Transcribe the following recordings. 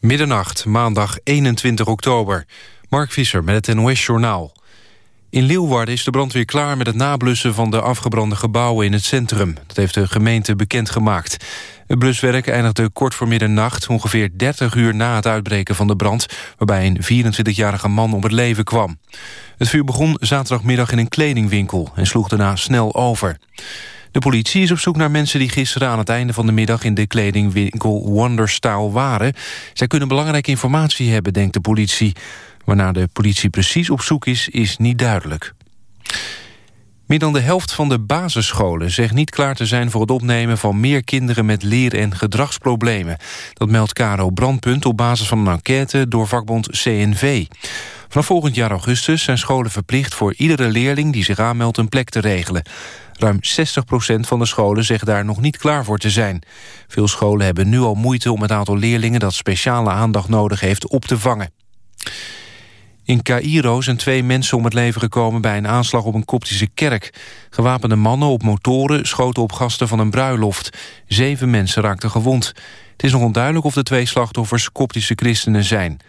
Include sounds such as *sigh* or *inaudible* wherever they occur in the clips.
Middernacht, maandag 21 oktober. Mark Visser met het NOS-journaal. In Leeuwarden is de brandweer klaar met het nablussen van de afgebrande gebouwen in het centrum. Dat heeft de gemeente bekendgemaakt. Het bluswerk eindigde kort voor middernacht, ongeveer 30 uur na het uitbreken van de brand, waarbij een 24-jarige man om het leven kwam. Het vuur begon zaterdagmiddag in een kledingwinkel en sloeg daarna snel over. De politie is op zoek naar mensen die gisteren aan het einde van de middag... in de kledingwinkel Wonderstyle waren. Zij kunnen belangrijke informatie hebben, denkt de politie. Waarna de politie precies op zoek is, is niet duidelijk. Meer dan de helft van de basisscholen zegt niet klaar te zijn... voor het opnemen van meer kinderen met leer- en gedragsproblemen. Dat meldt Caro Brandpunt op basis van een enquête door vakbond CNV. Vanaf volgend jaar augustus zijn scholen verplicht... voor iedere leerling die zich aanmeldt een plek te regelen. Ruim 60% van de scholen zegt daar nog niet klaar voor te zijn. Veel scholen hebben nu al moeite om het aantal leerlingen... dat speciale aandacht nodig heeft op te vangen. In Cairo zijn twee mensen om het leven gekomen bij een aanslag op een koptische kerk. Gewapende mannen op motoren schoten op gasten van een bruiloft. Zeven mensen raakten gewond. Het is nog onduidelijk of de twee slachtoffers koptische christenen zijn.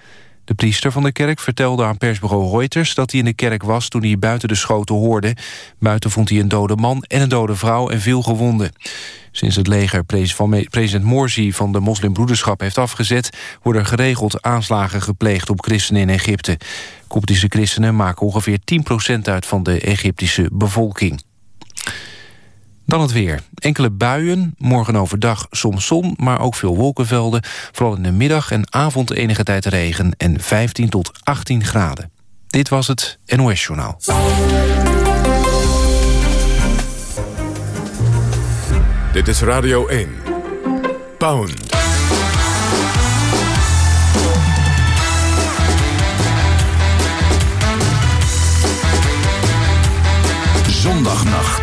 De priester van de kerk vertelde aan persbureau Reuters... dat hij in de kerk was toen hij buiten de schoten hoorde. Buiten vond hij een dode man en een dode vrouw en veel gewonden. Sinds het leger president Morsi van de moslimbroederschap heeft afgezet... worden geregeld aanslagen gepleegd op christenen in Egypte. Koptische christenen maken ongeveer 10% uit van de Egyptische bevolking. Dan het weer. Enkele buien, morgen overdag soms zon, maar ook veel wolkenvelden. Vooral in de middag en avond enige tijd regen en 15 tot 18 graden. Dit was het NOS Journaal. Dit is Radio 1. Pound. Zondagnacht.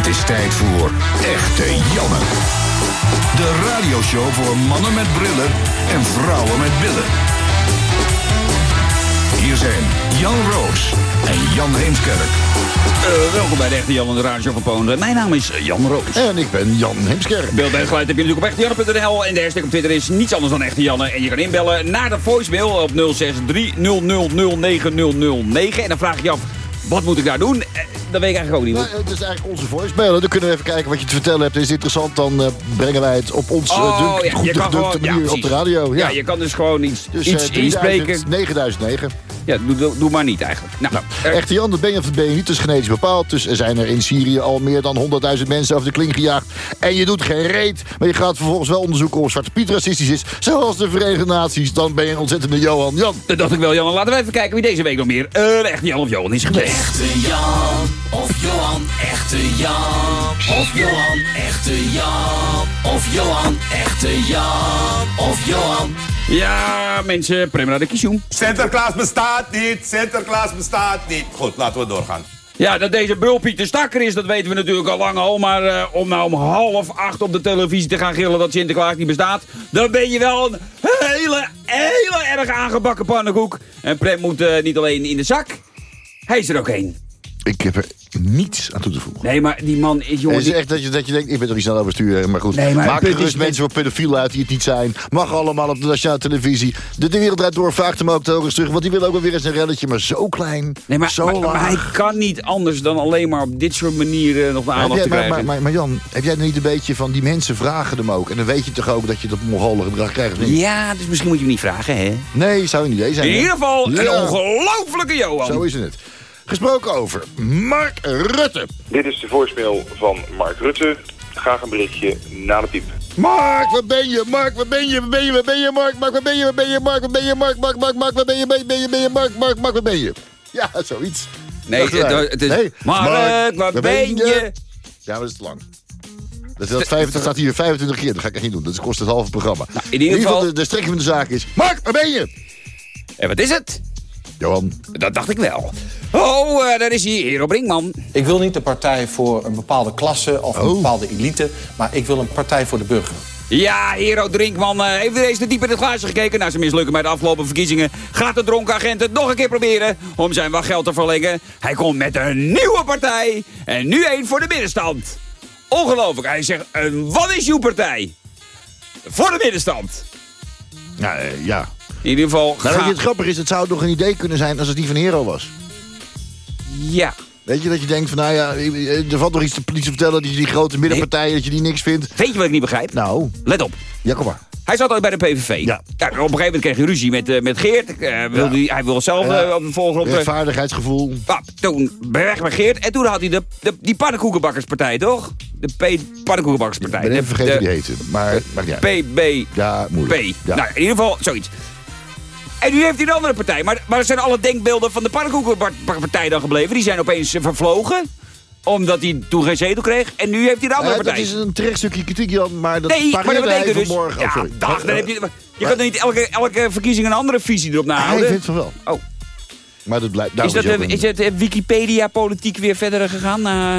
Het is tijd voor Echte Janne. De radioshow voor mannen met brillen en vrouwen met billen. Hier zijn Jan Roos en Jan Heemskerk. Uh, welkom bij de Echte Jan en de Radio van Polen. Mijn naam is Jan Roos. En ik ben Jan Heemskerk. Beeld en geluid heb je natuurlijk op echtejanne.nl. En de hashtag op Twitter is niets anders dan Echte Janne. En je kan inbellen naar de voicemail op 063 En dan vraag ik je af, wat moet ik daar doen? Dat weet ik eigenlijk ook niet. Nou, het is eigenlijk onze voicemail. Dan kunnen we even kijken wat je te vertellen hebt. Is het interessant, dan uh, brengen wij het op ons uh, oh, dunk, ja, goed gedukte manier ja, op de radio. Ja. ja. je kan dus gewoon iets, dus, iets uh, inspreken. 9009. Ja, doe, doe, maar niet eigenlijk. Nou, nou Echte Jan, dat ben je ben je niet. Is genetisch bepaald. Dus er zijn er in Syrië al meer dan 100.000 mensen over de kling gejaagd. En je doet geen reet. Maar je gaat vervolgens wel onderzoeken of Zwarte Piet racistisch is. Zoals de Verenigde Naties. Dan ben je een ontzettende Johan Jan. Dat dacht ik wel, Jan. Laten we even kijken wie deze week nog meer uh, Echte Jan of Johan is geweest. Echte Jan of Johan. Echte Jan of Johan. Echte Jan of Johan. Echte Jan of Johan. Ja, mensen, prima de kiesjoen. Sinterklaas bestaat niet, Sinterklaas bestaat niet. Goed, laten we doorgaan. Ja, dat deze Bulpiet de stakker is, dat weten we natuurlijk al lang al. Maar uh, om nou om half acht op de televisie te gaan gillen dat Sinterklaas niet bestaat... dan ben je wel een hele, hele erg aangebakken pannenkoek. En Prem moet uh, niet alleen in de zak, hij is er ook heen. Ik heb er niets aan toe te voegen. Nee, maar die man is... Jongen, het is echt dat je, dat je denkt, ik ben er niet snel oversturen. Maar goed, nee, maar maak gerust mensen voor pedofielen uit die het niet zijn. Mag allemaal op de nationale televisie. De, de Wereld Draait Door vraagt hem ook telkens terug. Want die wil ook wel weer eens een relletje, maar zo klein. Nee, maar, zo maar, maar, hij kan niet anders dan alleen maar op dit soort manieren nog de aandacht jij, te krijgen. Maar, maar, maar, Jan, heb jij niet een beetje van die mensen vragen hem ook? En dan weet je toch ook dat je dat mongolen gedrag krijgt? Ja, dus misschien moet je hem niet vragen, hè? Nee, zou een idee zijn. In ieder geval een ongelofelijke Johan. Zo is het. Gesproken over Mark Rutte. Dit is de voicemail van Mark Rutte. Graag een berichtje na de piep. Mark, waar ben je? Mark, waar ben je? Waar ben je? Waar ben je, Mark? Mark, waar ben je? Waar ben je? Mark, waar ben je? Mark, Mark, Mark, Mark, waar ben je? Ben je, ben je, Mark, Mark, Mark, waar ben je? Ja, zoiets. Nee, het, is... Nee. Mark, waar ben je? Ja, maar dat is te lang. Dat, dat, 25, staat hier 25 keer, dat ga ik echt niet doen. Dat kost het halve programma. Nou, in ieder geval... De, de strekking van de zaak is... Mark, waar ben je? En wat is het? Johan. Dat dacht ik wel. Oh, uh, daar is hij, Hero Brinkman. Ik wil niet de partij voor een bepaalde klasse of een oh. bepaalde elite... maar ik wil een partij voor de burger. Ja, Hero Drinkman uh, heeft weer eens te diep in het glaasje gekeken... na zijn mislukken bij de afgelopen verkiezingen. Gaat de dronken agent het nog een keer proberen om zijn wachtgeld te verlengen. Hij komt met een nieuwe partij en nu één voor de middenstand. Ongelooflijk. Hij zegt, wat is uw partij? Voor de middenstand. Ja, eh, ja. In ieder geval... Maar weet ga- je, het grappige is, het zou nog een idee kunnen zijn als het die van Hero was. Ja. Weet je, dat je denkt van, nou ja, er valt nog iets te politie vertellen... dat je die grote middenpartijen, dat je die niks vindt. Weet je wat ik niet begrijp? Nou, Let op. ja, kom maar. Hij zat al bij de PVV. Ja. op een gegeven moment kreeg hij ruzie met, eh, met Geert. Eh, wilde hij, hij wilde zelf Ja. eh, op de volgende op. Rechtvaardigheidsgevoel. Toen weg met Geert. En toen had hij de, de, die pannenkoekenbakkerspartij, toch? De P pannenkoekenbakkerspartij. Ik ben even vergeten de hoe die heette. Maar, niet uit. PB. Ja, P. moeilijk. Ja. Nou, in ieder geval zoiets. En nu heeft hij een andere partij. Maar, maar er zijn alle denkbeelden van de pannenkoekenpartij dan gebleven. Die zijn opeens eh, vervlogen. Omdat hij toen geen zetel kreeg. En nu heeft hij een andere Eh, dat partij. is een terecht stukje kritiek, Jan, maar dat Nee, maar dat hij betekent dus... vanmorgen. Ja, oh, dag, dan heb je, je kan er niet elke, elke verkiezing een andere visie erop Hij nahouden. vindt van wel. Oh. Maar dat blijft... Is, dat, hij eh, ook is het eh, Wikipedia-politiek weer verder gegaan? Eh,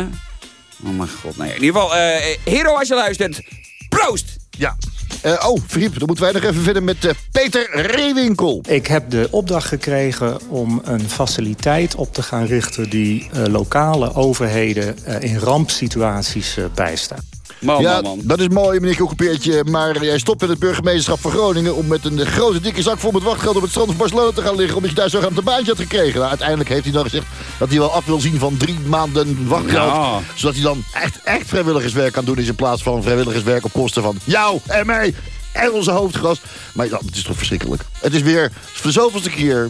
Oh mijn god, nee. In ieder geval, eh, Hero, als je luistert, proost! Ja. Eh, oh, Friep, dan moeten wij nog even verder met eh, Peter Reewinkel. Ik heb de opdracht gekregen om een faciliteit op te gaan richten... die eh, lokale overheden in rampsituaties bijstaat. Man, ja, man, man. dat is mooi, meneer Koekepeertje. Maar jij stopt met het burgemeesterschap van Groningen... om met een grote dikke zak vol met wachtgeld op het strand van Barcelona te gaan liggen... omdat je daar zogenaamd een baantje had gekregen. Nou, uiteindelijk heeft hij dan gezegd dat hij wel af wil zien van drie maanden wachtgeld. Ja. Zodat hij dan echt, echt vrijwilligerswerk kan doen... in plaats van vrijwilligerswerk op kosten van jou en mij en onze hoofdgast. Maar ja, het is toch verschrikkelijk. Het is weer voor de zoveelste keer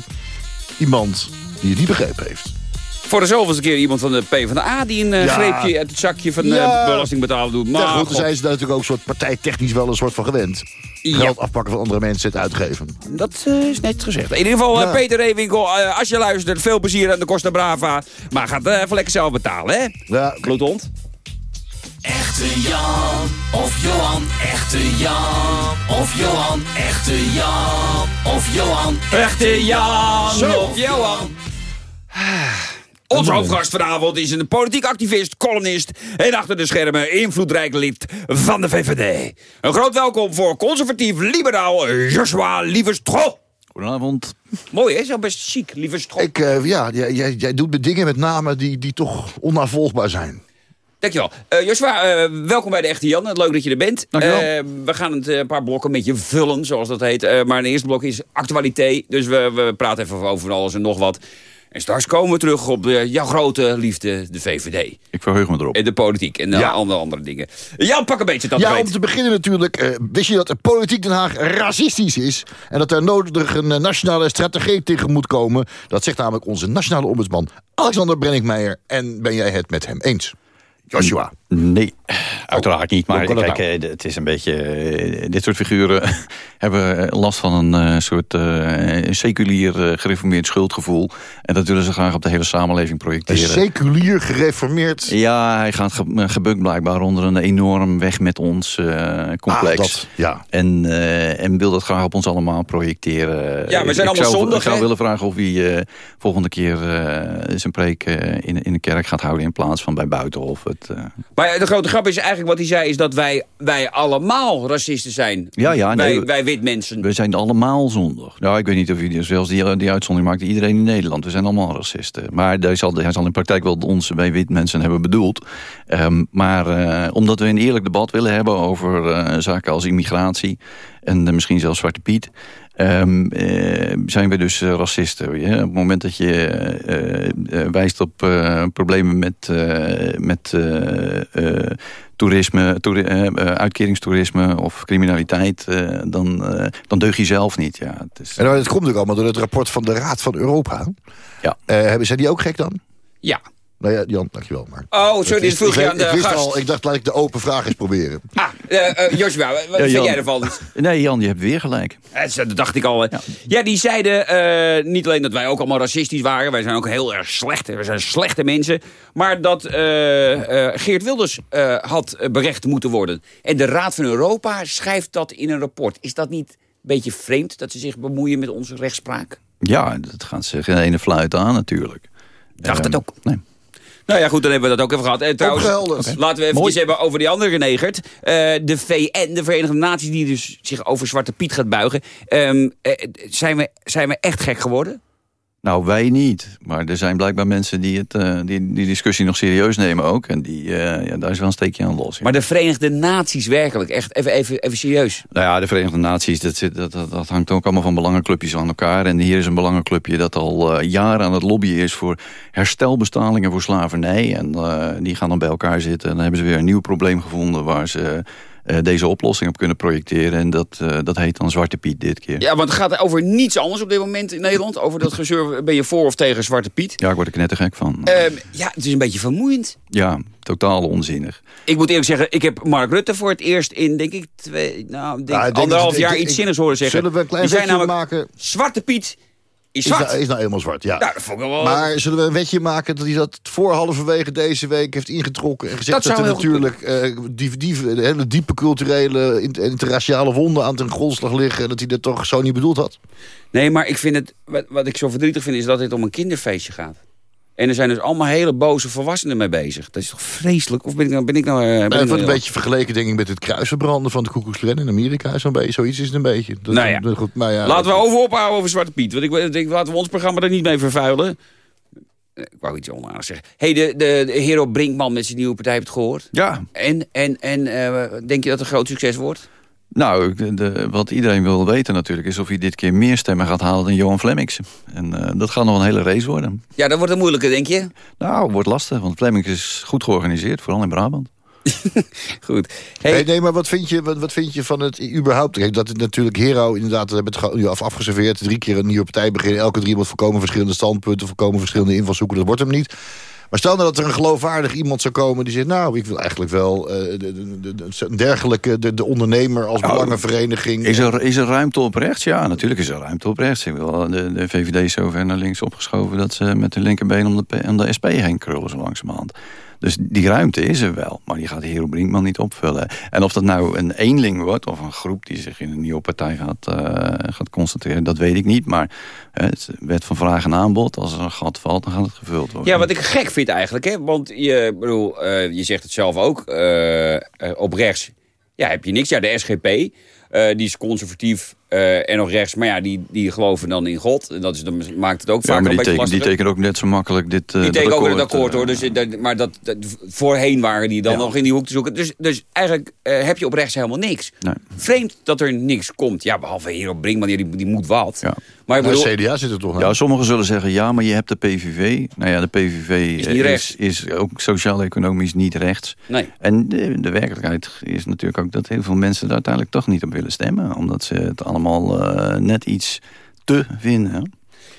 iemand die het niet begrepen heeft. Voor de zoveelste keer iemand van de PvdA die een eh, Ja. greepje uit het zakje van Ja. eh belastingbetaler doet. Maar ja, goed, zijn ze daar natuurlijk ook soort partijtechnisch wel een soort van gewend. Ja. Geld afpakken van andere mensen het uitgeven. dat eh, is net gezegd. In ieder geval, Ja. Peter Reewinkel, eh, als je luistert, veel plezier aan de Costa Brava. Maar gaat eh, even lekker zelf betalen, hè? Ja, Kloothond. Echte Jan of Johan, echte Jan of Johan, echte Jan of Johan, Echte Jan Zo. of Johan. Onze hoofdgast vanavond is een politiek activist, columnist... en achter de schermen invloedrijk lid van de VVD. Een groot welkom voor conservatief-liberaal Joshua Lieverstro. Goedenavond. Mooi, hè? Zo best chic, Lieverstro. ik, eh, ja jij, jij, jij doet met dingen met namen die, die toch onnavolgbaar zijn. Dankjewel. Eh Joshua, eh, welkom bij de Echte Jan. Leuk dat je er bent. Dankjewel. Eh, we gaan het een paar blokken met je vullen, zoals dat heet. Eh, maar het eerste blok is actualiteit. Dus we, we praten even over van alles en nog wat. En straks komen we terug op de, jouw grote liefde, de VVD. Ik verheug me erop. En de politiek en eh, Ja. andere, andere dingen. Jan, pak een beetje dat Ja, om te beginnen natuurlijk. eh, wist je dat de politiek Den Haag racistisch is? En dat er nodig een eh, nationale strategie tegen moet komen? Dat zegt namelijk onze nationale ombudsman Alexander Brenninkmeijer. En ben jij het met hem eens? Joshua. Nee, uiteraard niet. Maar kijk, eh, het is een beetje... eh, dit soort figuren *laughs* hebben eh, last van een eh, soort eh, seculier gereformeerd schuldgevoel. En dat willen ze graag op de hele samenleving Een projecteren. seculier gereformeerd. Ja, hij gaat ge gebukt blijkbaar onder een enorm weg met ons complex. Ah, dat, ja. En, eh, en wil dat graag op ons allemaal projecteren. Ja, we zijn ik allemaal zou, zondig, Ik zou willen vragen of hij eh, volgende keer eh, zijn preek eh, in, in de kerk gaat houden... in plaats van bij Buitenhof. Het, eh, Maar de grote grap is eigenlijk wat hij zei... is dat wij, wij allemaal racisten zijn. Ja, ja, nee, wij, wit mensen. we zijn allemaal zondig. Ja, ik weet niet of hij zelfs die, die uitzondering maakt. Iedereen in Nederland. We zijn allemaal racisten. Maar hij zal, hij zal in praktijk wel ons wij wit mensen hebben bedoeld. Ehm, maar eh, omdat we een eerlijk debat willen hebben over eh, zaken als immigratie... en eh, misschien zelfs Zwarte Piet... ehm, eh, zijn we dus eh, racisten. Ja? Op het moment dat je eh, wijst op eh, problemen met, eh, met eh, eh, toerisme, toeri- eh, eh, uitkeringstoerisme of criminaliteit, eh, dan, eh, dan deug je zelf niet. Ja, het is, En nou, dat komt natuurlijk allemaal door het rapport van de Raad van Europa. Ja. Eh, hebben zijn die ook gek dan? Ja. Nou ja, Jan, dankjewel. Maar Oh, sorry, Ik dit vroeg ik je aan de ik wist gast. al, ik dacht, laat ik de open vraag eens proberen. Ah, eh, eh, Joshua, wat *laughs* Ja, vind Jan. jij ervan? Nee, Jan, je hebt weer gelijk. Eh, Dat dacht ik al. Ja, die zeiden eh, niet alleen dat wij ook allemaal racistisch waren. Wij zijn ook heel erg slecht. We zijn slechte mensen. Maar dat eh, eh, Geert Wilders eh, had berecht moeten worden. En de Raad van Europa schrijft dat in een rapport. Is dat niet een beetje vreemd dat ze zich bemoeien met onze rechtspraak? Ja, dat gaat ze geen ene fluit aan natuurlijk. dacht het Ehm, ook. Nee. Nou ja, goed, dan hebben we dat ook even gehad. En trouwens, Opgehelderd. laten we even Mooi. hebben over die andere genegerd. Eh, de VN, de Verenigde Naties, die dus zich over Zwarte Piet gaat buigen. Ehm, eh, zijn, we, zijn we echt gek geworden? Nou, wij niet. Maar er zijn blijkbaar mensen die het, eh, die, die discussie nog serieus nemen ook. En die, eh, ja, daar is wel een steekje aan los. ja. Maar de Verenigde Naties werkelijk, echt even, even, even serieus. Nou ja, de Verenigde Naties, dat, zit, dat, dat, dat hangt ook allemaal van belangenclubjes aan elkaar. En hier is een belangenclubje dat al eh, jaren aan het lobbyen is... voor herstelbestalingen voor slavernij. En die gaan dan bij elkaar zitten. En dan hebben ze weer een nieuw probleem gevonden... waar ze deze oplossing op kunnen projecteren. En dat, eh, dat heet dan Zwarte Piet dit keer. Ja, want het gaat over niets anders op dit moment in Nederland. Over dat gezeur, ben je voor of tegen Zwarte Piet? Ja, ik word er knettergek van. Ehm, ja, het is een beetje vermoeiend. Ja, totaal onzinnig. Ik moet eerlijk zeggen, ik heb Mark Rutte voor het eerst in, denk ik, twee, nou, denk Ja, ik denk anderhalf dat- jaar ik- iets ik- zinnigs horen zeggen. Zullen we een klein Die wetje namelijk, maken? Zwarte Piet is Is zwart. nou, is nou eenmaal zwart, ja. Nou, dat vond ik wel... Maar zullen we een wetje maken dat hij dat voor halverwege deze week heeft ingetrokken en gezegd Dat er natuurlijk eh, die, die, de hele diepe culturele inter- interraciale wonden aan ten grondslag liggen en dat hij dat toch zo niet bedoeld had? Nee, maar ik vind het, wat, wat ik zo verdrietig vind, is dat dit om een kinderfeestje gaat. En er zijn dus allemaal hele boze volwassenen mee bezig. Dat is toch vreselijk? Of ben ik nou... Ben ik nou, eh, ben Nou, het nou wordt een heel- beetje vergeleken denk ik met het kruisverbranden van de Klan in Amerika. Zo'n beetje, zoiets is het een beetje. Dat, Nou ja. dat- goed, maar ja, Laten we over ophouden over Zwarte Piet. Want ik denk, laten we ons programma er niet mee vervuilen. Eh, Ik wou iets onaardigs zeggen. hey, de, de, de Hero Brinkman met zijn nieuwe partij, heb je het gehoord? Ja, En, en, en eh, denk je dat het een groot succes wordt? Nou, de, de- wat iedereen wil weten natuurlijk... is of hij dit keer meer stemmen gaat halen dan Johan Flemmings. En eh, dat gaat nog een hele race worden. Ja, dat wordt een moeilijke, denk je? Nou, wordt lastig, want Flemmings is goed georganiseerd, vooral in Brabant. *laughs* Goed. Hey, Nee, nee, maar wat vind je, wat, wat vind je van het überhaupt? Kijk, dat het natuurlijk Hero, inderdaad, we hebben het nu af, afgeserveerd. Drie keer een nieuwe partij beginnen. Elke drie met volkomen verschillende standpunten, volkomen verschillende invalshoeken. Dat wordt hem niet. Maar stel nou dat er een geloofwaardig iemand zou komen die zegt... nou, ik wil eigenlijk wel eh, de, de, de, de- een dergelijke, de, de ondernemer als Nou, belangenvereniging. Is er, is er ruimte op rechts? Ja, natuurlijk is er ruimte op rechts. Ik wil, de, de VVD is zo ver naar links opgeschoven... dat ze met hun linkerbeen om de, om de SP heen krullen zo langzamerhand. Dus die ruimte is er wel, maar die gaat Hero Brinkman niet opvullen. En of dat nou een eenling wordt of een groep die zich in een nieuwe partij gaat, eh, gaat concentreren... dat weet ik niet, maar het wet van vraag en aanbod... als er een gat valt, dan gaat het gevuld worden. Ja, wat ik gek vind eigenlijk, hè? want je, bedoel, eh, je zegt het zelf ook, eh, op rechts ja, heb je niks. Ja, de SGP, die is conservatief eh, en nog rechts, maar ja, die, die geloven dan in God. En dat is, dan maakt het ook Ja, vaak maar een die, beetje teken, die tekenen ook net zo makkelijk dit eh, Die tekenen ook weer het akkoord, akkoord, hoor. eh, Dus, dat, maar dat, dat, voorheen waren die dan Ja. nog in die hoek te zoeken. Dus, dus eigenlijk eh, heb je op rechts helemaal niks. Nee. Vreemd dat er niks komt. Ja, behalve hier op Brinkman, die, die moet wat. Ja. Maar Nou, bedoel, CDA zit er toch aan. Ja, sommigen zullen zeggen, ja, maar je hebt de PVV. Nou ja, de PVV Is niet is, rechts. is ook sociaal-economisch niet rechts. nee. En de, de werkelijkheid is natuurlijk ook dat heel veel mensen er uiteindelijk toch niet op willen stemmen. Omdat ze het allemaal eh, net iets te vinden.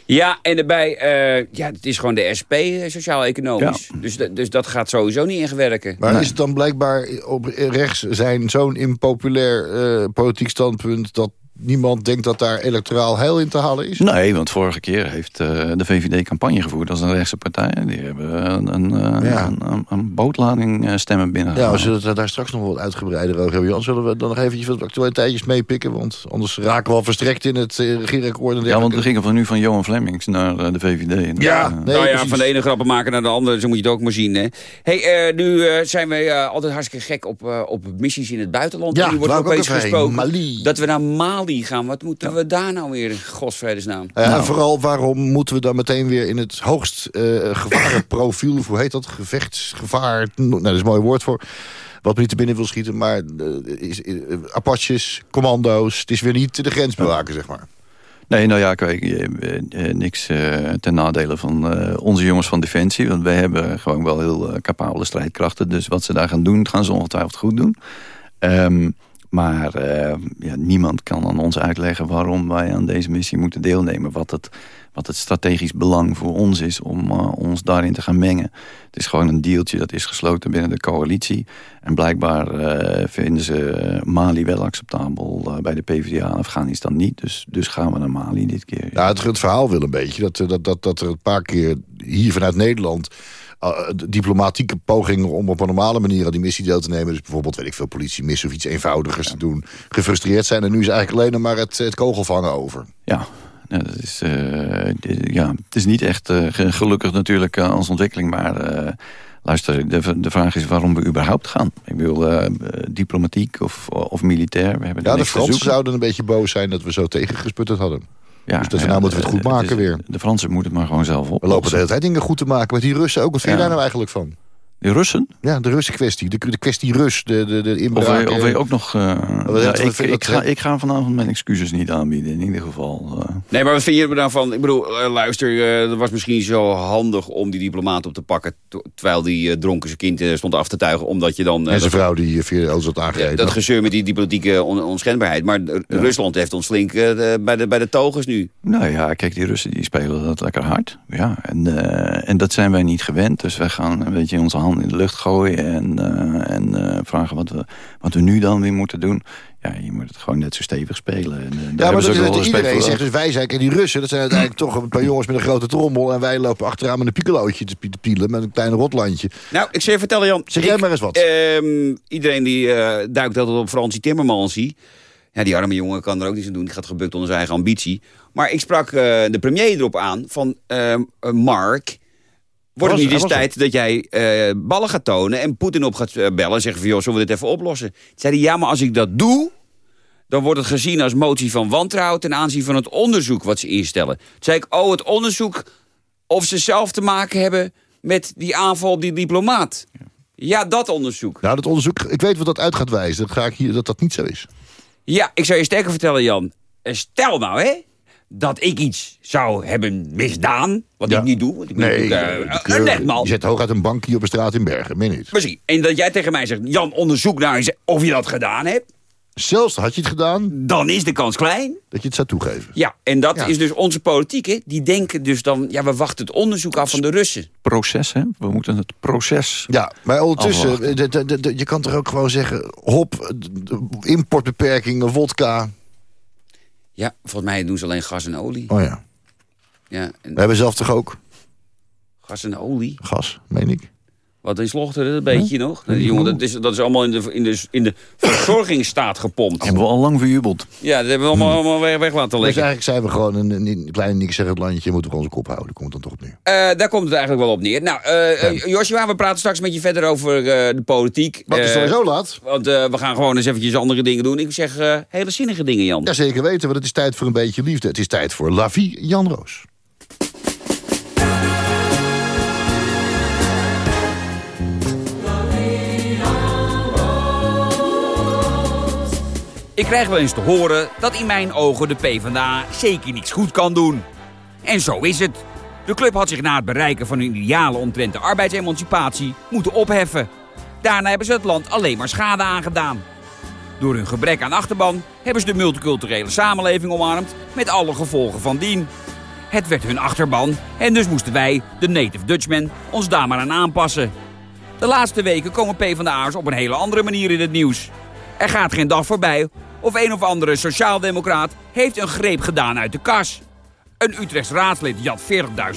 Ja, en daarbij, eh, ja, het is gewoon de SP, eh, sociaal-economisch. Dus, dat- dus dat gaat sowieso niet ingewerken. Maar Nee. is het dan blijkbaar op rechts zijn zo'n impopulair eh, politiek standpunt... dat niemand denkt dat daar electoraal heil in te halen is? Nee, want vorige keer heeft eh, de VVD campagne gevoerd als een rechtse partij. Die hebben een, een, eh, Ja. een, een, een bootlading eh, stemmen Ja, binnengehaald. we zullen het daar straks nog wat uitgebreider over hebben. Jan, zullen we dan nog eventjes wat actualiteitjes meepikken? Want anders raken we al verstrekt in het regeerakkoord. ja, want we gingen van nu van Johan Flemmings naar de VVD. Ja, Eh, nee, nou ja, precies. van de ene grappen maken naar de andere, zo moet je het ook maar zien. Hè. Hey, eh, nu zijn we eh, altijd hartstikke gek op, eh, op missies in het buitenland. Ja, En nu wordt ook opeens heen. gesproken Mali. dat we naar Mali gaan. Wat moeten we daar nou weer, in godsvredesnaam? Ja, Nou. En vooral, waarom moeten we dan meteen weer in het hoogst eh gevarenprofiel... of hoe heet dat? Gevechtsgevaar. Nou, dat is een mooi woord voor. Wat me niet te binnen wil schieten. Maar eh, is, eh, Apaches, commando's. Het is weer niet de grensbewaker, zeg maar. Nee, nou ja, kijk, niks eh, ten nadele van eh, onze jongens van Defensie. Want wij hebben gewoon wel heel capabele strijdkrachten. Dus wat ze daar gaan doen, gaan ze ongetwijfeld goed doen. Ehm, maar eh, ja, niemand kan aan ons uitleggen waarom wij aan deze missie moeten deelnemen. Wat het, wat het strategisch belang voor ons is om eh, ons daarin te gaan mengen. Het is gewoon een deeltje dat is gesloten binnen de coalitie. En blijkbaar eh, vinden ze Mali wel acceptabel bij de PvdA en Afghanistan niet. Dus, dus gaan we naar Mali dit keer. Ja, het, het verhaal wil een beetje. Dat, dat, dat, dat er een paar keer hier vanuit Nederland... eh, de diplomatieke pogingen om op een normale manier aan die missie deel te nemen. Dus bijvoorbeeld, weet ik veel, politiemissie of iets eenvoudigers te doen. Gefrustreerd zijn. En nu is eigenlijk alleen nog maar het, het kogelvangen over. Ja, dat is, eh, ja, het is niet echt eh, ge- gelukkig natuurlijk eh, als ontwikkeling. Maar eh, luister, de, de vraag is waarom we überhaupt gaan. Ik bedoel, eh, eh, diplomatiek of, of militair. We hebben Ja, de Fransen zouden een beetje boos zijn dat we zo tegengesputterd hadden. Ja, dus dat ja, nou moeten we het goed het maken is- weer. De Fransen moeten het maar gewoon zelf op. We lopen de hele tijd dingen goed te maken met die Russen ook. Wat vind je daar nou eigenlijk van? De Russen? Ja, de Russen kwestie. De, de kwestie Rus. De, de, de Of inbraak. wij, of wij ook nog... eh, ja, wat- ik, ik, ga, ik ga vanavond mijn excuses niet aanbieden, in ieder geval. eh. Nee, maar wat vind je er dan van? Ik bedoel, eh, luister, eh, het was misschien zo handig om die diplomaat op te pakken... terwijl die eh, dronken zijn kind stond af te tuigen, omdat je dan... eh, en zijn vrouw die via de auto had aangereden. dat gezeur met die diplomatieke on- onschendbaarheid. Maar Rusland heeft ons flink eh, bij, de, bij de togers nu. Nou ja, kijk, die Russen die spelen dat lekker hard. Ja, en, eh, en dat zijn wij niet gewend. Dus wij gaan een beetje onze handen in de lucht gooien... en, eh, en eh, vragen wat we, wat we nu dan weer moeten doen. Ja, je moet het gewoon net zo stevig spelen. En, eh, daar Ja, maar dat, iedereen voor. zegt, dus wij zijn, en die Russen, dat zijn uiteindelijk toch een paar jongens met een grote trommel... en wij lopen achteraan met een piccolootje te pielen met een klein rotlandje. Nou, ik zal je vertellen, Jan. Zeg jij maar eens wat. ehm, iedereen die eh, duikt altijd op Fransie Timmermans. zie. Ja, die arme jongen kan er ook niets aan doen. Die gaat gebukt onder zijn eigen ambitie. Maar ik sprak eh, de premier erop aan van... ehm, eh, Mark, wordt het niet eens tijd dat jij eh, ballen gaat tonen... en Poetin op gaat eh, bellen en zeggen van... joh, zullen we dit even oplossen? Toen zei hij, ja, maar als ik dat doe... dan wordt het gezien als motie van wantrouwen... ten aanzien van het onderzoek wat ze instellen. Toen zei ik, oh, het onderzoek of ze zelf te maken hebben... met die aanval op die diplomaat. Ja, dat onderzoek. Nou, dat onderzoek, ik weet wat dat uit gaat wijzen. Dat, ga ik hier, dat dat niet zo is. Ja, ik zou je sterker vertellen, Jan. Eh, Stel nou, hè, dat ik iets zou hebben misdaan... wat Ja. ik niet doe, want ik Nee, natuurlijk, eh, een netman. je zet hooguit een bankje op een straat in Bergen, meen niet. Precies. En dat jij tegen mij zegt, Jan, onderzoek nou eens of je dat gedaan hebt... Zelfs had je het gedaan, dan is de kans klein. dat je het zou toegeven. Ja, en dat Ja. is dus onze politiek, hè. Die denken dus dan, ja, we wachten het onderzoek af van de Russen. Proces, hè? We moeten het proces... Ja, maar ondertussen, je kan toch ook gewoon zeggen... hop, importbeperkingen, vodka. Ja, volgens mij doen ze alleen gas en olie. Oh ja, Ja, en we hebben zelf toch ook gas en olie. gas, meen ik. Wat in Slochteren, dat weet je nog. Die jongen, dat is, dat is allemaal in de, in de, in de verzorgingsstaat gepompt. Hebben we al lang verjubeld. Ja, dat hebben we allemaal, allemaal weg, weg laten Dus liggen. eigenlijk zijn we gewoon een, een, een klein niks het landje... moeten we onze kop houden, komt het dan toch op nu. Eh, daar komt het eigenlijk wel op neer. Nou, eh eh, Joshua, we praten straks met je verder over eh, de politiek. Wat is sowieso laat? Want eh, we gaan gewoon eens eventjes andere dingen doen. Ik zeg eh, hele zinnige dingen, Jan. Ja, zeker weten, want het is tijd voor een beetje liefde. Het is tijd voor La Vie Jan Roos. Ik krijg wel eens te horen dat in mijn ogen de PvdA zeker niets goed kan doen. En zo is het. De club had zich na het bereiken van hun idealen omtrent de arbeidsemancipatie moeten opheffen. Daarna hebben ze het land alleen maar schade aangedaan. Door hun gebrek aan achterban hebben ze de multiculturele samenleving omarmd met alle gevolgen van dien. Het werd hun achterban en dus moesten wij, de native Dutchmen, ons daar maar aan aanpassen. De laatste weken komen PvdA'ers op een hele andere manier in het nieuws. Er gaat geen dag voorbij of een of andere sociaaldemocraat heeft een greep gedaan uit de kas. Een Utrechts raadslid jat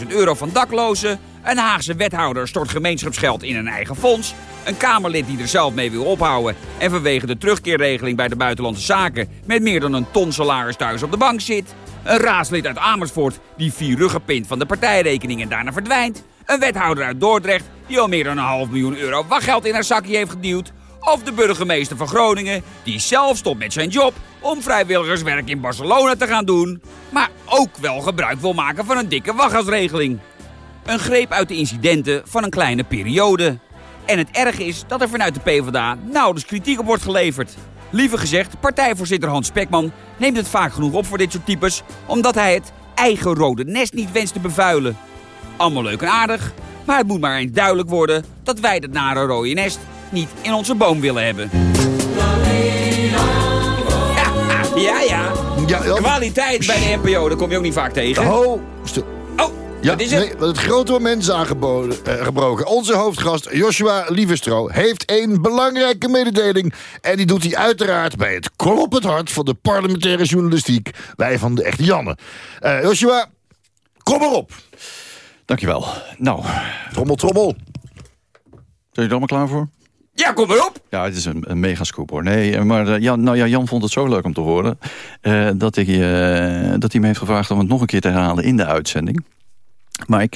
40.000 euro van daklozen. Een Haagse wethouder stort gemeenschapsgeld in een eigen fonds. Een Kamerlid die er zelf mee wil ophouden. En vanwege de terugkeerregeling bij de buitenlandse zaken... met meer dan een ton salaris thuis op de bank zit. Een raadslid uit Amersfoort die vier ruggen pint van de partijrekening en daarna verdwijnt. Een wethouder uit Dordrecht die al meer dan een half miljoen euro wachtgeld in haar zakje heeft geduwd. Of de burgemeester van Groningen, die zelf stopt met zijn job om vrijwilligerswerk in Barcelona te gaan doen. Maar ook wel gebruik wil maken van een dikke wachtgastregeling. Een greep uit de incidenten van een kleine periode. En het erg is dat er vanuit de PvdA nauwelijks kritiek op wordt geleverd. Liever gezegd, partijvoorzitter Hans Spekman neemt het vaak genoeg op voor dit soort types... omdat hij het eigen rode nest niet wenst te bevuilen. Allemaal leuk en aardig, maar het moet maar eens duidelijk worden... dat wij dat nare rode nest niet in onze boom willen hebben. *laughs* Ja, ja. Ja, ja. Kwaliteit bij de NPO, daar kom je ook niet vaak tegen. Ho, stil. Oh, Ja, wat is het? nee, het grote moment is aangeboden, eh, gebroken. Onze hoofdgast Joshua Lievestro heeft een belangrijke mededeling. En die doet hij uiteraard bij het kloppend hart van de parlementaire journalistiek. Wij van de echte Janne. Eh, Joshua, kom erop. Dankjewel. Nou, Trommel, trommel. zijn jullie er allemaal klaar voor? Ja, kom erop. Ja, het is een, een mega scoop hoor. Nee, maar eh, Jan, nou ja, Jan vond het zo leuk om te horen... eh, dat, hij, eh, dat hij me heeft gevraagd om het nog een keer te herhalen in de uitzending. Maar ik,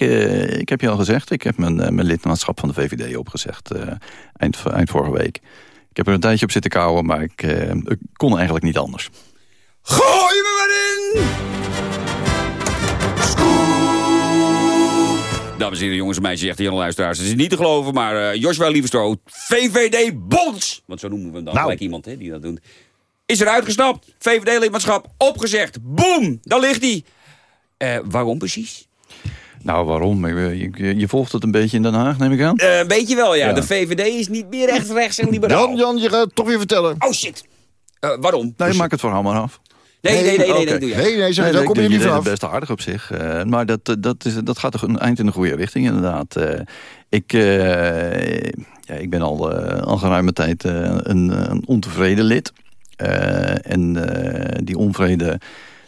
ik heb je al gezegd, ik heb mijn, mijn lidmaatschap van de VVD opgezegd eind, eind vorige week. Ik heb er een tijdje op zitten kouwen, maar ik, ik kon eigenlijk niet anders. Gooi me maar in! Dames en heren, jongens en meisjes, zegt Jan Luisteraars. Het is niet te geloven, maar uh, Joshua Lieversto, VVD Bonds, want zo noemen we hem dan, Nou. gelijk iemand hè, die dat doet, is eruit gestapt. VVD-lidmaatschap opgezegd. Boom, daar ligt hij. Eh, waarom precies? Nou, waarom? Je, je, je volgt het een beetje in Den Haag, neem ik aan? Eh, weet je wel, ja. Ja. De VVD is niet meer echt rechts en liberaal. Jan, Jan, je gaat het toch weer vertellen. Oh shit. Eh, waarom? Nee, maak het verhaal maar af. Nee, nee, nee, nee, nee, doe je. Nee, nee, zeg, daar nee, kom je niet vanaf. best aardig op zich. eh, maar dat, dat, is, dat gaat toch een eind in de goede richting, inderdaad. Eh, ik, eh, ja, ik ben al, eh, al geruime tijd eh, een, een ontevreden lid. Eh, en eh, die onvrede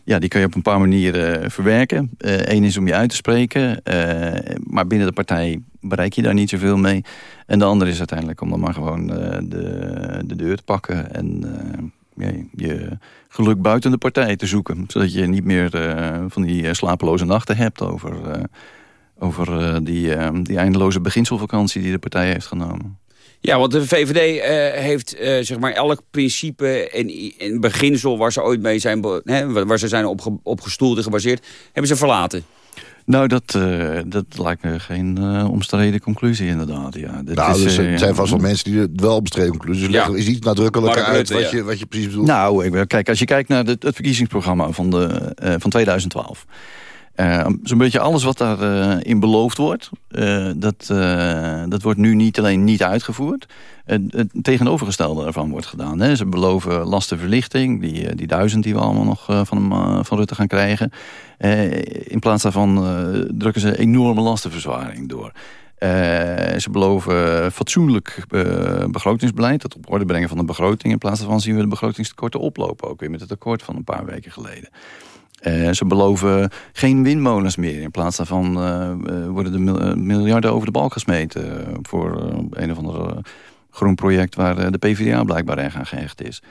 ja, die kan je op een paar manieren verwerken. Eén is om je uit te spreken. eh, maar binnen de partij bereik je daar niet zoveel mee. En de andere is uiteindelijk om dan maar gewoon eh, de, de deur te pakken. En eh, je geluk buiten de partij te zoeken. Zodat je niet meer eh, van die eh, slapeloze nachten hebt over, eh, over die, die eindeloze beginselvakantie die de partij heeft genomen. Ja, want de VVD heeft zeg maar elk principe en, en beginsel waar ze ooit mee zijn, waar ze zijn opge, opgestoeld en gebaseerd, hebben ze verlaten. Nou, dat, eh, dat lijkt me geen eh, omstreden conclusie inderdaad. Ja, Dit Nou, is, dus eh, er zijn vast wel mensen die het wel bestreden conclusies Ja. leggen. Is iets nadrukkelijker uit Rutte, wat, ja. je, wat je precies bedoelt. Nou, ik, kijk, als je kijkt naar de, het verkiezingsprogramma van, de, eh, van 2012. Eh, Zo'n beetje alles wat daarin in beloofd wordt, eh, dat, eh, dat wordt nu niet alleen niet uitgevoerd. Het, tegenovergestelde ervan wordt gedaan. Hè. Ze beloven lastenverlichting, die, eh, die duizend die we allemaal nog eh, van, eh, van Rutte gaan krijgen. Eh, in plaats daarvan eh, drukken ze enorme lastenverzwaring door. Eh, ze beloven fatsoenlijk eh, begrotingsbeleid, het op orde brengen van de begroting. In plaats daarvan zien we de begrotingstekorten oplopen, ook weer met het tekort van een paar weken geleden. Eh, ze beloven geen windmolens meer. In plaats daarvan eh, eh, worden de mil- miljarden over de balk gesmeten voor een of ander groen project waar de PvdA blijkbaar aan gehecht is.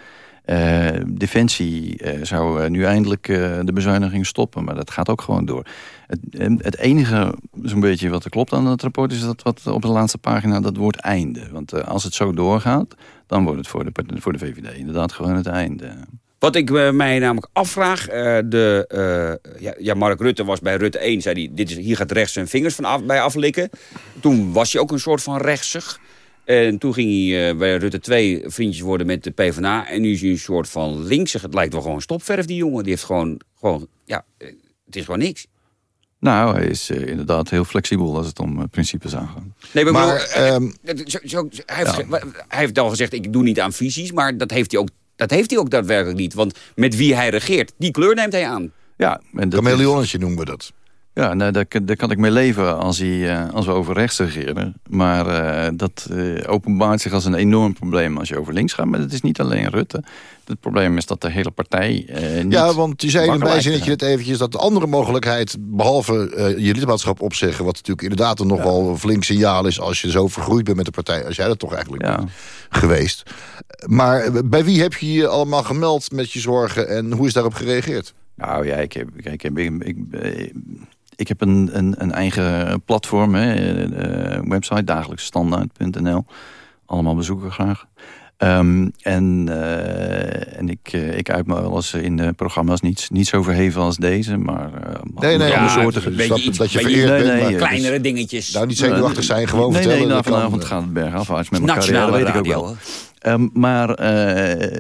Defensie zou nu eindelijk de bezuiniging stoppen, maar dat gaat ook gewoon door. Het, het enige zo'n beetje wat er klopt aan het rapport is dat wat op de laatste pagina dat woord einde. Want als het zo doorgaat, dan wordt het voor de, voor de VVD inderdaad gewoon het einde. Wat ik eh, mij namelijk afvraag, eh, de, eh, ja, ja, Mark Rutte was bij Rutte 1, zei hij, dit is, hier gaat rechts zijn vingers van af, bij aflikken. Toen was hij ook een soort van rechtsig. En toen ging hij eh, bij Rutte 2 vriendjes worden met de PvdA. En nu is hij een soort van linksig. Het lijkt wel gewoon stopverf, die jongen. Die heeft gewoon, gewoon ja, het is gewoon niks. Nou, hij is inderdaad heel flexibel als het om principes aangaat. Nee, maar, ik Maar, bedoel, eh, ehm, dat- zo, zo- hij, heeft, hij heeft al gezegd, ik doe niet aan visies. Maar dat heeft hij ook, dat heeft hij ook daadwerkelijk niet. Want met wie hij regeert, die kleur neemt hij aan. Ja, en dat is- Chameleonnetje noemen we dat. Ja, nou, daar, daar kan ik mee leven als, hij, eh, als we over rechts regeren. Maar eh, dat eh, openbaart zich als een enorm probleem als je over links gaat. Maar het is niet alleen Rutte. Het probleem is dat de hele partij niet Ja, want je zei in een bijzinnetje net eventjes... dat de andere mogelijkheid, behalve eh, je lidmaatschap opzeggen... wat natuurlijk inderdaad een nog wel een flink signaal is... als je zo vergroeid bent met de partij, als jij dat toch eigenlijk Ja. bent geweest. Maar bij wie heb je je allemaal gemeld met je zorgen... en hoe is daarop gereageerd? Nou ja, ik heb, kijk, ik, ik, ik, ik heb een, een, een eigen platform, hè, eh, eh, website, dagelijksstandaard.nl. Allemaal bezoeken graag. Ehm, en eh, en ik, eh, ik uit me wel eens in de programma's niet, niet zo verheven als deze, maar... eh, Nee, nee, andere ja, soorten. Dus dat- iets- dat je vereerd nee, bent, nee, maar- ja, Kleinere dus- dingetjes. Nou, niet zenuwachtig zijn, gewoon nee, vertellen. Nee, nou, dat kan, vanavond eh. gaat het bergafwaarts met mijn Nationale carrière, weet ik ook wel. Ehm, maar, eh,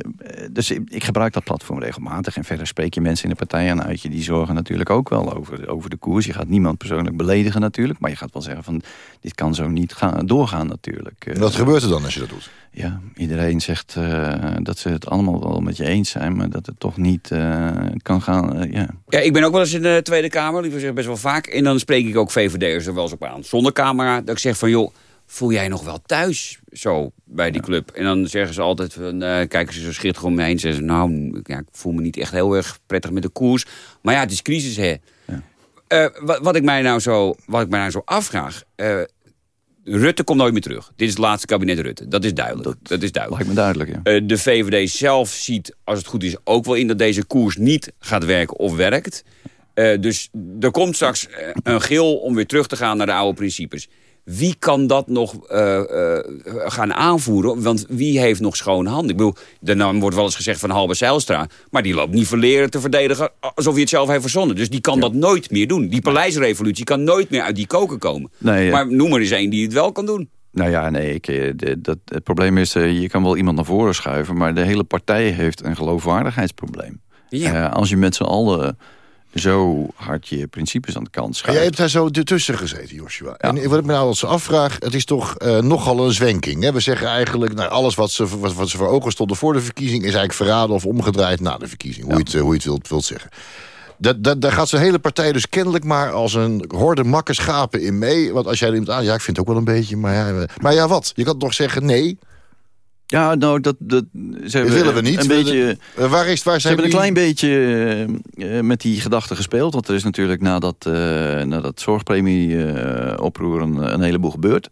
dus ik, ik gebruik dat platform regelmatig. En verder spreek je mensen in de partij aan uit je. Die zorgen natuurlijk ook wel over, over de koers. Je gaat niemand persoonlijk beledigen natuurlijk. Maar je gaat wel zeggen van, dit kan zo niet gaan, doorgaan natuurlijk. Eh, Wat gebeurt er dan als je dat doet? ja, iedereen zegt eh, dat ze het allemaal wel met je eens zijn. Maar dat het toch niet eh, kan gaan, ja. Ja, ik ben ook wel eens in de Tweede Kamer, liever gezegd best wel vaak. En dan spreek ik ook VVD'ers er wel eens op aan. Zonder camera, dat ik zeg van joh, voel jij nog wel thuis zo bij die club? En dan zeggen ze altijd, van, eh, kijken ze zo schitterend om me heen. Zeggen ze, nou, ja, ik voel me niet echt heel erg prettig met de koers. Maar ja, het is crisis hè. Eh, wat, wat, ik mij nou zo, wat ik mij nou zo afvraag... eh, Rutte komt nooit meer terug. Dit is het laatste kabinet Rutte. Dat is duidelijk. Dat, is duidelijk. Lijkt me duidelijk, ja. De VVD zelf ziet, als het goed is, ook wel in dat deze koers niet gaat werken of werkt. Dus er komt straks een gil om weer terug te gaan naar de oude principes. Wie kan dat nog eh, eh, gaan aanvoeren? Want wie heeft nog schone handen? Ik bedoel, de naam wordt wel eens gezegd van Halbe Zijlstra... maar die loopt niet verleren te verdedigen alsof hij het zelf heeft verzonnen. Dus die kan dat nooit meer doen. Die paleisrevolutie kan nooit meer uit die koken komen. Nee, ja. Maar noem er eens één die het wel kan doen. Nou ja, nee, ik, eh, dat, het probleem is, eh, je kan wel iemand naar voren schuiven... maar de hele partij heeft een geloofwaardigheidsprobleem. Ja. Eh, als je met z'n allen zo hard je principes aan de kant schuift... jij hebt daar zo tussen gezeten, Joshua. En wat ik me nou als afvraag, het is toch eh, nogal een zwenking. Hè? We zeggen eigenlijk, nou, alles wat ze, wat, wat ze voor ogen stonden voor de verkiezing... is eigenlijk verraden of omgedraaid na de verkiezing. Hoe, je het, eh, hoe je het wilt, wilt zeggen. Dat, dat, daar gaat zijn hele partij dus kennelijk maar als een horde makke schapen in mee. Want als jij iemand aan... Ja, ik vind het ook wel een beetje, maar ja, eh, maar ja wat? Je kan toch zeggen nee... Ja, nou, dat, dat, ze hebben willen we niet. Een beetje, Eh, waar, is, waar ze zijn hebben een klein beetje eh, eh, met die gedachten gespeeld. Want er is natuurlijk na dat, eh na dat zorgpremie-oproer een, een heleboel gebeurd.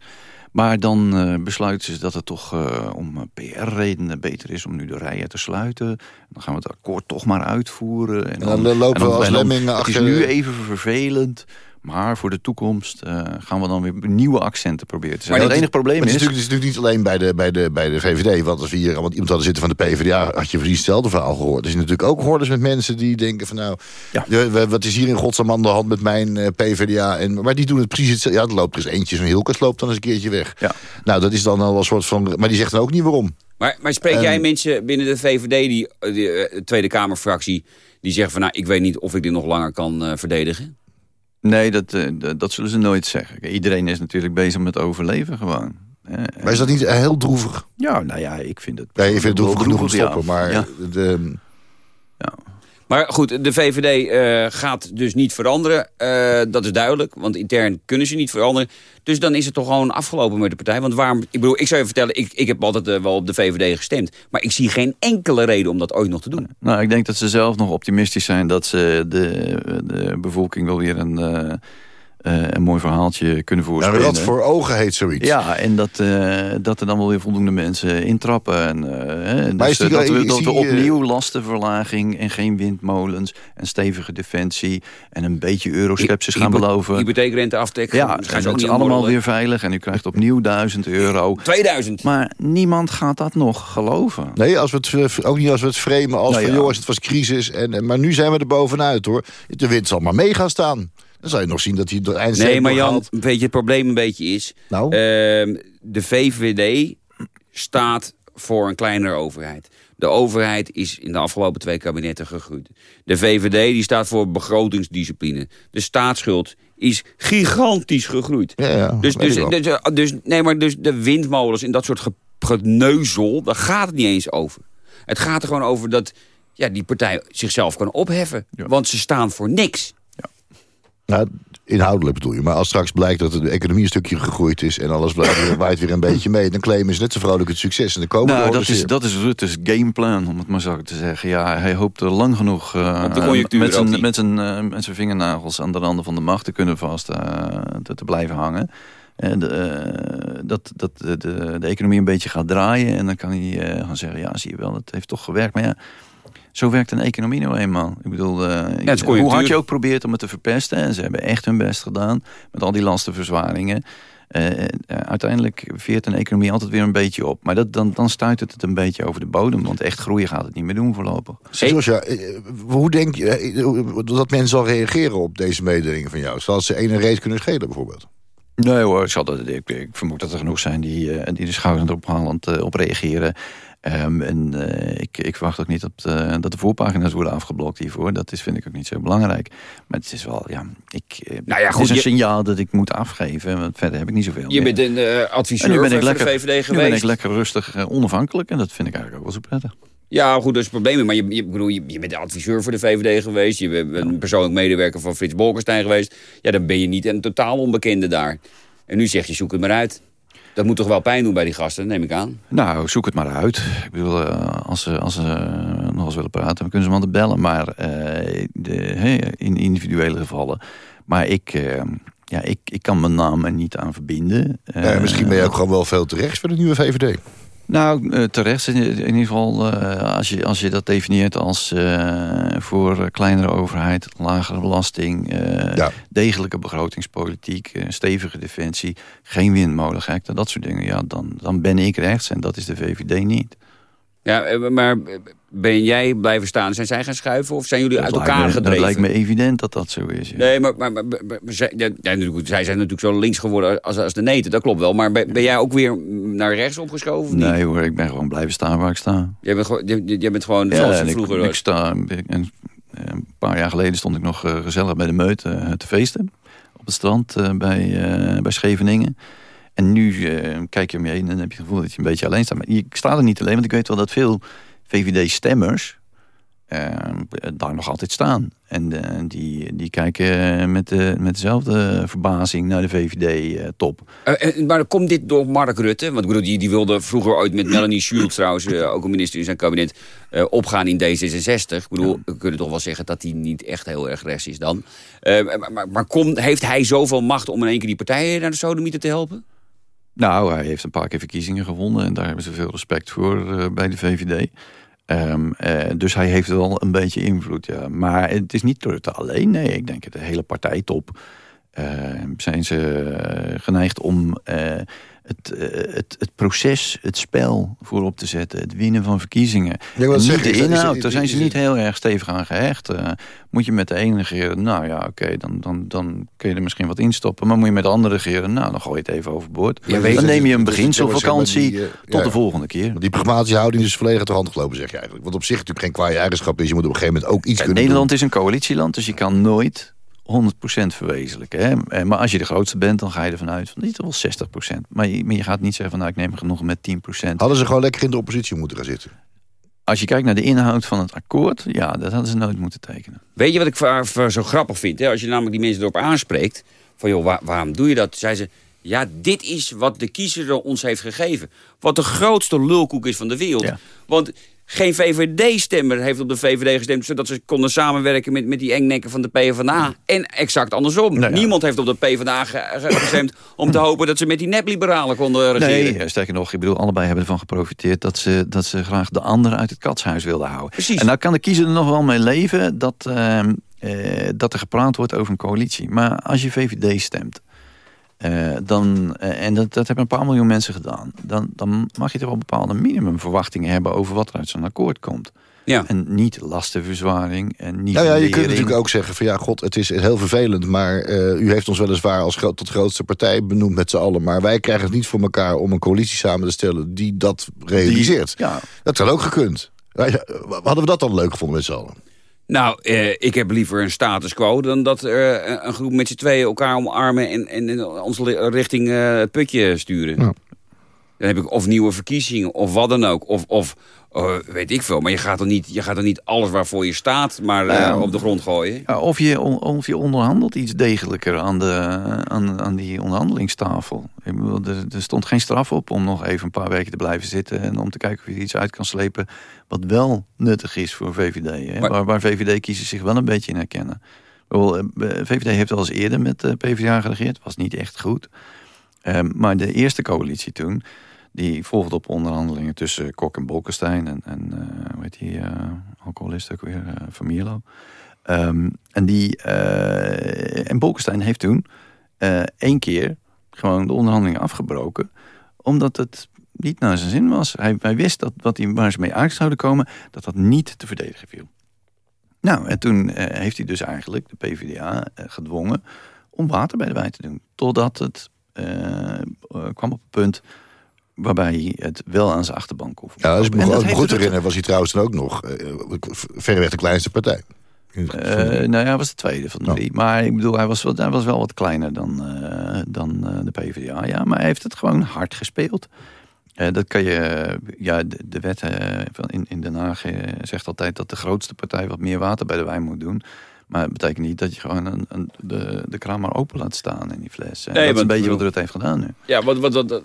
Maar dan besluiten ze dat het toch om PR-redenen beter is om nu de rijen te sluiten. Dan gaan we het akkoord toch maar uitvoeren. En dan lopen we als lemmingen Het is achter- nu even vervelend. Maar voor de toekomst eh, gaan we dan weer nieuwe accenten proberen te zetten. Maar het enige probleem maar is... het is, natuurlijk, het is natuurlijk niet alleen bij de, bij, de, bij de VVD. Want als we hier want iemand hadden zitten van de PvdA... had je precies hetzelfde verhaal gehoord. Er zijn natuurlijk ook hordes met mensen die denken van... nou, ja, wat is hier in godsnaam aan de hand met mijn eh, PvdA? En, maar die doen het precies hetzelfde. Ja, er loopt er eens eentje, zo'n Hilkers loopt dan eens een keertje weg. Ja. Nou, dat is dan al een soort van... Maar die zegt dan ook niet waarom. Maar, maar spreek jij mensen binnen de VVD, die, eh, die eh, Tweede Kamerfractie... die zeggen van, nou, ik weet niet of ik dit nog langer kan eh, verdedigen? Nee, dat, eh, dat- dat zullen ze nooit zeggen. Iedereen is natuurlijk bezig met overleven gewoon. Maar is dat niet heel droevig? Ja, nou ja, ik vind het... Ja, je vindt het droevig genoeg om te ja. stoppen. Maar Ja. de, Maar goed, de VVD eh, gaat dus niet veranderen. Eh, dat is duidelijk, want intern kunnen ze niet veranderen. Dus dan is het toch gewoon afgelopen met de partij. Want waarom, ik bedoel, ik zou je vertellen, ik, ik heb altijd eh, wel op de VVD gestemd. Maar ik zie geen enkele reden om dat ooit nog te doen. Nou, ik denk dat ze zelf nog optimistisch zijn... dat ze de, de bevolking wel weer een, een mooi verhaaltje kunnen een voorspellen. rat voor ogen heet zoiets. Ja, en dat, eh, dat er dan wel weer voldoende mensen intrappen. En, eh, Maar dus, is die- eh, dat we, dat we eh, opnieuw lastenverlaging en geen windmolens... en stevige defensie en een beetje euroskepsis gaan beloven. Hypotheekrente aftek. Ja, gaan ze dat ook niet allemaal weer veilig. En u krijgt opnieuw 1000 euro. *laughs* 2000. Maar niemand gaat dat nog geloven. Nee, als we het, eh, ook niet als we het framen als Nou van... ja. jongens, het was crisis, en, en- maar nu zijn we er bovenuit, hoor. De wind zal maar mee gaan staan. Dan zal je nog zien dat hij door eind Nee, maar Jan, weet je, het probleem een beetje is... Nou? ehm, de VVD staat voor een kleinere overheid. De overheid is in de afgelopen twee kabinetten gegroeid. De VVD die staat voor begrotingsdiscipline. De staatsschuld is gigantisch gegroeid. Ja, ja, dus, dus, dus, eh, dus, nee, maar dus de windmolens en dat soort ge- geneuzel... daar gaat het niet eens over. Het gaat er gewoon over dat ja, die partij zichzelf kan opheffen. Want ze staan voor niks. Nou, inhoudelijk bedoel je. Maar als straks blijkt dat de economie een stukje gegroeid is... en alles blijft weer, waait weer een beetje mee... dan claimen ze net zo vrolijk het succes. En dan komen Nou, de dat is, dat is Rutte's gameplan, om het maar zo te zeggen. Ja, hij hoopt er lang genoeg eh, conjunctuur met, zijn, met, zijn, eh, met zijn vingernagels aan de randen van de macht te kunnen vast eh, te, te blijven hangen. En de, dat dat de, de, de economie een beetje gaat draaien. En dan kan hij eh, gaan zeggen, ja, zie je wel, het heeft toch gewerkt. Maar ja, zo werkt een economie nou eenmaal. Ik bedoel, eh, hoe hard je ook probeert om het te verpesten. En ze hebben echt hun best gedaan met al die lastenverzwaringen. Eh, eh, uiteindelijk veert een economie altijd weer een beetje op. Maar dat, dan, dan stuit het het een beetje over de bodem. Want echt groeien gaat het niet meer doen voorlopig. Eh, hoe denk je dat men zal reageren op deze mededelingen van jou? Zal ze één een reet kunnen schelen bijvoorbeeld? Nee hoor, ik, zal dat, ik, ik vermoed dat er genoeg zijn die, eh, die de schouders erop halend eh, op reageren. Ehm, en eh, ik, ik verwacht ook niet dat, eh, dat de voorpagina's worden afgeblokt hiervoor. Dat is, vind ik ook niet zo belangrijk. Maar het is wel, ja, ik, eh, Nou ja, het goed, is een je- signaal dat ik moet afgeven. Want verder heb ik niet zoveel Je meer. bent een En adviseur nu ben de VVD nu geweest. ben ik lekker rustig onafhankelijk. En dat vind ik eigenlijk ook wel zo prettig. Ja, goed, dat is het probleem. Maar je, je, bedoel, je, je bent adviseur voor de VVD geweest. Je bent een persoonlijk medewerker van Frits Bolkestein geweest. Ja, dan ben je niet een totaal onbekende daar. En nu zeg je, zoek het maar uit. Dat moet toch wel pijn doen bij die gasten, neem ik aan. Nou, zoek het maar uit. Ik bedoel, eh, als ze, als ze nog eens willen praten, dan kunnen ze me altijd bellen. Maar eh, de, in individuele gevallen. Maar ik, eh, ja, ik, ik kan mijn naam er niet aan verbinden. Misschien ben je ook gewoon wel veel te rechts voor de nieuwe VVD. Nou, uh, terecht in, ieder geval, uh, als, je, als je dat definieert als uh, voor kleinere overheid, lagere belasting, ja. degelijke begrotingspolitiek, stevige defensie, geen windmolengekte, dat soort dingen, ja, dan, dan ben ik rechts en dat is de VVD niet. Ja, maar ben jij blijven staan? Zijn zij gaan schuiven of zijn jullie dat uit elkaar me, gedreven? Dat lijkt me evident dat dat zo is. Ja. Nee, maar, maar, maar, maar zij, ja, zij, zijn natuurlijk zo links geworden als, als de neten, dat klopt wel. Maar ben, ben jij ook weer naar rechts opgeschoven? Nee hoor, ik ben gewoon blijven staan waar ik sta. Jij bent, jij bent gewoon zoals je vroeger ik, ik sta, en, Een paar jaar geleden stond ik nog uh, gezellig bij de meut uh, te feesten. Op het strand bij, bij Scheveningen. En nu kijk je om je heen en heb je het gevoel dat je een beetje alleen staat. Maar ik sta er niet alleen, want ik weet wel dat veel VVD-stemmers uh, daar nog altijd staan. En uh, die, die kijken met, de, met dezelfde verbazing naar de VVD-top. Maar komt dit door Mark Rutte? Want ik bedoel, die, die wilde vroeger ooit met Melanie Schultz trouwens, ook een minister in zijn kabinet, opgaan in D66. Ik bedoel, we kunnen toch wel zeggen dat hij niet echt heel erg rechts is dan. maar maar, maar komt, heeft hij zoveel macht om in één keer die partijen naar de sodomieter te helpen? Nou, hij heeft een paar keer verkiezingen gewonnen en daar hebben ze veel respect voor bij de VVD. Um, uh, dus hij heeft wel een beetje invloed, ja. Maar het is niet Rutte alleen. Nee, ik denk de hele partijtop uh, zijn ze geneigd om het, het, het proces, het spel voorop te zetten. Het winnen van verkiezingen. Ja, niet de inhoud, is, daar zijn ze niet heel erg stevig aan gehecht. moet je met de ene regeren, nou ja, oké, okay, dan, dan, dan kun je er misschien wat instoppen. Maar moet je met de andere regeren, nou, dan gooi je het even overboord. Ja, dan neem je een dus- beginselvakantie dus- tot ja, de volgende keer. Die pragmatische houding is volledig hand gelopen, zeg je eigenlijk. Want op zich natuurlijk geen kwaaie eigenschap is. Je moet op een gegeven moment ook iets kunnen Nederland doen. is een coalitieland, dus je kan nooit 100% verwezenlijken. Hè? Eh, Maar als je de grootste bent, dan ga je ervan uit van niet wel 60%. Maar je, maar je gaat niet zeggen van nou, ik neem genoegen met 10%. Hadden ze gewoon lekker in de oppositie moeten gaan zitten. Als je kijkt naar de inhoud van het akkoord, ja, dat hadden ze nooit moeten tekenen. Weet je wat ik zo grappig vind? Hè? Als je namelijk die mensen erop aanspreekt, van joh, waar- waarom doe je dat? Zei ze, ja, dit is wat de kiezer ons heeft gegeven. Wat de grootste lulkoek is van de wereld. Ja. Want geen VVD-stemmer heeft op de VVD gestemd... zodat ze konden samenwerken met, met die engnekken van de PvdA. En exact andersom. Nou ja. Niemand heeft op de PvdA ge- ge- gestemd... om te hopen dat ze met die nepliberalen konden regeren. Nee, eh, sterker nog, ik bedoel, allebei hebben ervan geprofiteerd... dat ze, dat ze graag de ander uit het katshuis wilden houden. Precies. En nou kan de kiezer er nog wel mee leven... dat, ehm, eh, dat er gepraat wordt over een coalitie. Maar als je VVD stemt... eh, dan, eh, en dat, dat hebben een paar miljoen mensen gedaan... Dan, dan mag je toch wel bepaalde minimumverwachtingen hebben... over wat er uit zo'n akkoord komt. Ja. En niet lastenverzwaring en niet Nou ja, je kunt natuurlijk ook zeggen van ja, god, het is heel vervelend. Maar eh, u heeft ons weliswaar als tot grootste partij benoemd met z'n allen. Maar wij krijgen het niet voor elkaar om een coalitie samen te stellen die dat realiseert. ja. Dat had ook gekund. Hadden we dat dan leuk gevonden met z'n allen? Nou, eh, ik heb liever een status quo dan dat er eh, een groep met z'n tweeën elkaar omarmen en, en, en ons richting eh, het putje sturen. Dan heb ik of nieuwe verkiezingen of wat dan ook. Of, of eh, weet ik veel. Maar je gaat, er niet, je gaat er niet alles waarvoor je staat maar eh, op de grond gooien. Ja, of, je, on- of je onderhandelt iets degelijker aan, de, aan, aan die onderhandelingstafel. Ik bedoel, er, er stond geen straf op om nog even een paar weken te blijven zitten... en om te kijken of je iets uit kan slepen wat wel nuttig is voor VVD. Hè? Maar- waar, waar VVD-kiezers zich wel een beetje in herkennen. Eh, VVD heeft wel eens eerder met PvdA geregeerd. was niet echt goed. Ehm, maar de eerste coalitie toen... die volgde op onderhandelingen tussen Kok en Bolkestein... en, en eh, hoe heet die eh, alcoholist ook weer, eh, Van Mierlo... Ehm, en, die, en Bolkestein heeft toen één keer gewoon de onderhandelingen afgebroken. Omdat het niet naar zijn zin was. Hij, hij wist dat wat hij, waar ze mee uit zouden komen, dat dat niet te verdedigen viel. Nou, en toen heeft hij dus eigenlijk de PvdA gedwongen om water bij de wijn te doen. Totdat het kwam op het punt waarbij hij het wel aan zijn achterban kon Ja, als ik me goed- herinner was hij trouwens dan ook nog eh, verreweg de kleinste partij. Eh, nou ja, hij was de tweede van de drie. Maar ik bedoel, hij was, wel, hij was wel wat kleiner dan, eh, dan eh, de PvdA. Ja, maar hij heeft het gewoon hard gespeeld. Eh, dat kan je, ja, de, de wet van in, in Den Haag zegt altijd dat de grootste partij wat meer water bij de wijn moet doen. Maar het betekent niet dat je gewoon een, een, de, de kraan maar open laat staan in die fles. En Nee, dat is een beetje wat Rutte heeft gedaan nu. Ja, wat, wat, wat,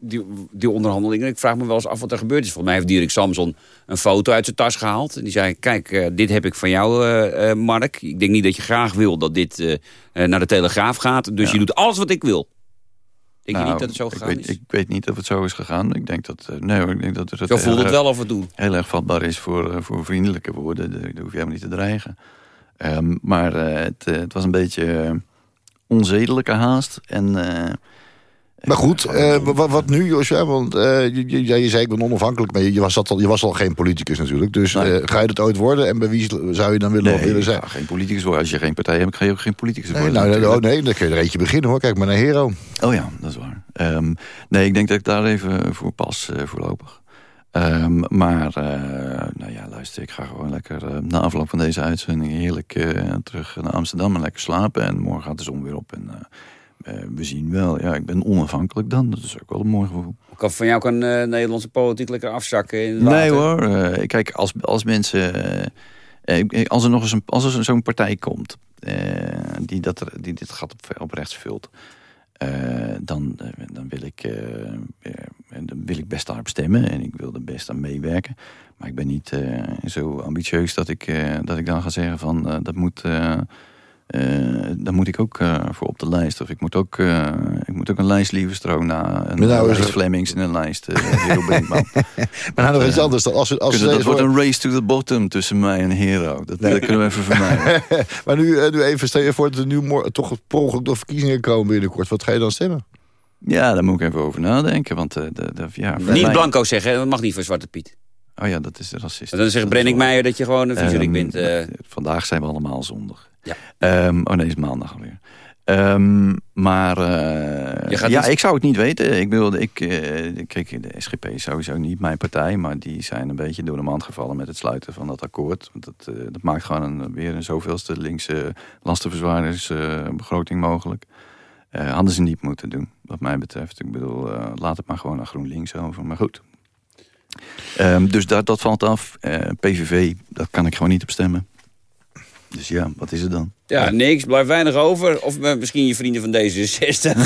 die, die onderhandelingen. Ik vraag me wel eens af wat er gebeurd is. Volgens mij heeft Dirk Samson een foto uit zijn tas gehaald. En die zei, kijk, eh, dit heb ik van jou, eh, eh, Mark. Ik denk niet dat je graag wil dat dit naar de Telegraaf gaat. Dus Ja. je doet alles wat ik wil. Denk je niet dat het zo gegaan Nou, ik weet, is? Ik weet niet of het zo is gegaan. Ik denk dat, nee ik denk dat het Zo voelt het wel af en toe. Heel erg vatbaar is voor, voor vriendelijke woorden. Daar hoef je helemaal niet te dreigen. Ehm, maar het, het was een beetje onzedelijke haast. En, Maar goed, eh, wat, wat nu, Joshua? Want eh, je, je, ja, je zei ik ben onafhankelijk, maar je, je was, dat al, je was al geen politicus natuurlijk. Dus eh, ga je dat ooit worden? En bij wie zou je dan willen, nee, willen ik zijn? ga geen politicus worden. Als je geen partij hebt, ga je ook geen politicus Nee, worden. nou, natuurlijk. oh, nee, dan kun je er eentje beginnen hoor. Kijk maar naar Hero. Oh ja, dat is waar. Ehm, nee, ik denk dat ik daar even voor pas voorlopig. Ehm, maar, nou ja, luister, ik ga gewoon lekker na afloop van deze uitzending heerlijk terug naar Amsterdam en lekker slapen. En morgen gaat de zon weer op en we zien wel. Ja, ik ben onafhankelijk dan, dat is ook wel een mooi gevoel. Kan, van jou kan eh, Nederlandse politiek lekker afzakken in. Nee hoor, eh, kijk, als, als mensen... eh, eh, als er nog eens een, als er zo'n partij komt eh, die, dat, die dit gat op, op rechts vult... eh, dan, eh, dan, wil ik, eh, eh, dan wil ik best daarop stemmen en ik wil er best aan meewerken. Maar ik ben niet eh, zo ambitieus dat ik, eh, dat ik dan ga zeggen van eh, dat moet... eh, eh, daar moet ik ook eh, voor op de lijst. Of ik moet ook, eh, ik moet ook een lijst Lieverstroom na een Nou, is lijst er- Flemings en een lijst uh, Hero *laughs* Brinkman. Maar nou nog iets anders. Dan als, het- als Kunnen, dat wordt een race to the bottom tussen mij en Hero. Dat, dat kunnen we even vermijden. *laughs* maar nu, eh, nu even, stel je voor dat er nu toch per door verkiezingen komen binnenkort. Wat ga je dan stemmen? Ja, daar moet ik even over nadenken. Want eh, de, de, ja, Niet mij- blanco zeggen, dat mag niet voor Zwarte Piet. Oh ja, dat is racistisch. Dan zegt Brennick Meijer dat je gewoon een viezerik Ehm, bent. eh. Vandaag zijn we allemaal zondag. Ja. Ehm, oh nee, het is maandag alweer. Ehm, maar eh, ja, ik zou het niet weten. Ik bedoel, ik, eh, kijk, de SGP is sowieso niet mijn partij, maar die zijn een beetje door de mand gevallen met het sluiten van dat akkoord. Want Dat, eh, dat maakt gewoon een, weer een zoveelste linkse lastenverzwarersbegroting mogelijk. Eh, hadden ze niet moeten doen, wat mij betreft. Ik bedoel, eh, laat het maar gewoon naar GroenLinks over. Maar goed. Ehm, dus dat, dat valt af. Eh, PVV, daar kan ik gewoon niet op stemmen. Dus ja, wat is het dan? Ja, niks. Blijft weinig over. Of eh, misschien je vrienden van D66.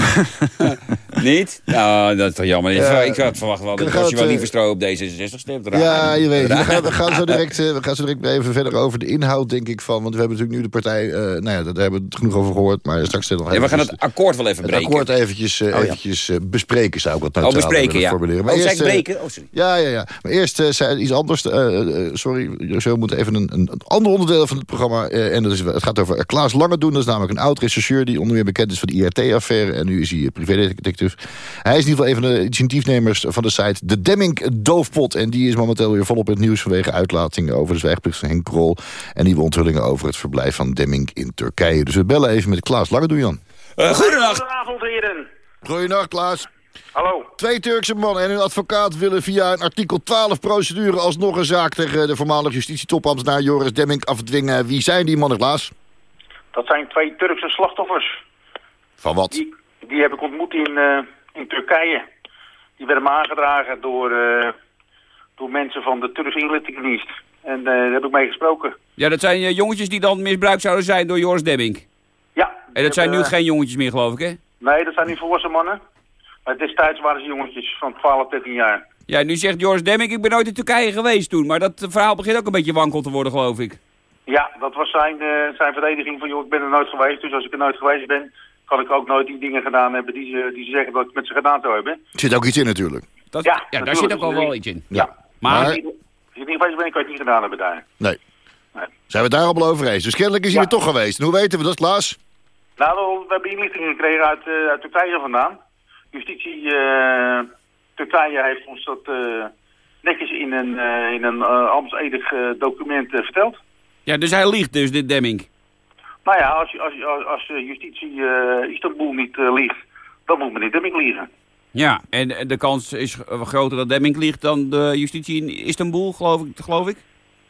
*laughs* niet? Nou, dat is toch jammer. Ja. ik had verwacht wel dat als je wel het, liever stro op D66 stemt. raar. Ja, je weet. We gaan, we gaan zo *laughs* direct, eh, we gaan zo direct even verder over de inhoud, denk ik. van. Want we hebben natuurlijk nu de partij... eh, nou ja, daar hebben we het genoeg over gehoord. Maar straks nog Ja, we gaan het akkoord wel even het breken. akkoord eventjes, eh, Oh, ja. eventjes eh, bespreken, zou ik wat Oh, neutraler bespreken, willen ja. formuleren. Oh, eerst, eh, breken? Oh, sorry. Ja, ja, ja. Maar eerst eh, zei iets anders. eh, eh, sorry, José, we moeten even een, een, ander onderdeel van het programma. eh, en dat is, het gaat over Klaas Langedoen. Dat is namelijk een oud-rechercheur die onder meer bekend is van de IRT-affaire. En nu is hij eh, privédetectief. Hij is in ieder geval een van de initiatiefnemers van de site De Demming Doofpot. En die is momenteel weer volop in het nieuws vanwege uitlatingen over de zwijgplicht van Henk Krol. En nieuwe onthullingen over het verblijf van Demming in Turkije. Dus we bellen even met Klaas Langedoen, Jan. Uh, goedenacht. Goedenavond, heren. Goedenacht, Klaas. Hallo. Twee Turkse mannen en hun advocaat willen via een artikel 12-procedure... alsnog een zaak tegen de voormalige justitietopambtenaar Joris Demming afdwingen. Wie zijn die mannen, Klaas? Dat zijn twee Turkse slachtoffers. Van wat? Die, die heb ik ontmoet in, eh, in Turkije. Die werden me aangedragen door, eh, door mensen van de Turkse inlichtingendienst. En eh, daar heb ik mee gesproken. Ja, dat zijn jongetjes die dan misbruikt zouden zijn door Joris Demming. Ja. En dat zijn nu geen jongetjes meer, geloof ik, hè? Nee, dat zijn niet volwassen mannen. Maar destijds waren ze jongetjes van 12, 13 jaar. Ja, nu zegt Joris Demming, ik ben nooit in Turkije geweest toen. Maar dat verhaal begint ook een beetje wankel te worden, geloof ik. Ja, dat was zijn, eh, zijn verdediging van, joh, ik ben er nooit geweest. Dus als ik er nooit geweest ben, kan ik ook nooit die dingen gedaan hebben die ze, die ze zeggen dat ik met ze gedaan zou hebben. Er zit ook iets in natuurlijk. Dat, Ja, ja, daar zit ook al wel iets in. Ja. Maar, Als je niet geweest bent, kan je het niet gedaan hebben daar. Nee. Zijn we daar allemaal over eens? Dus kennelijk is hij Ja. er toch geweest. En hoe weten we dat, Klaas? Nou, we, we hebben inlichtingen gekregen uit, eh, uit Turkije vandaan. Justitie eh, Turkije heeft ons dat eh, netjes in een, eh in een eh, ambtsedig document verteld. Ja, dus hij liegt dus, dit Demming. Nou ja, als, als, als, als eh, justitie eh, Istanbul niet eh, liegt, dan moet meneer Demming liegen. Ja, en de kans is groter dat Demming liegt dan de justitie in Istanbul, geloof ik. Geloof ik.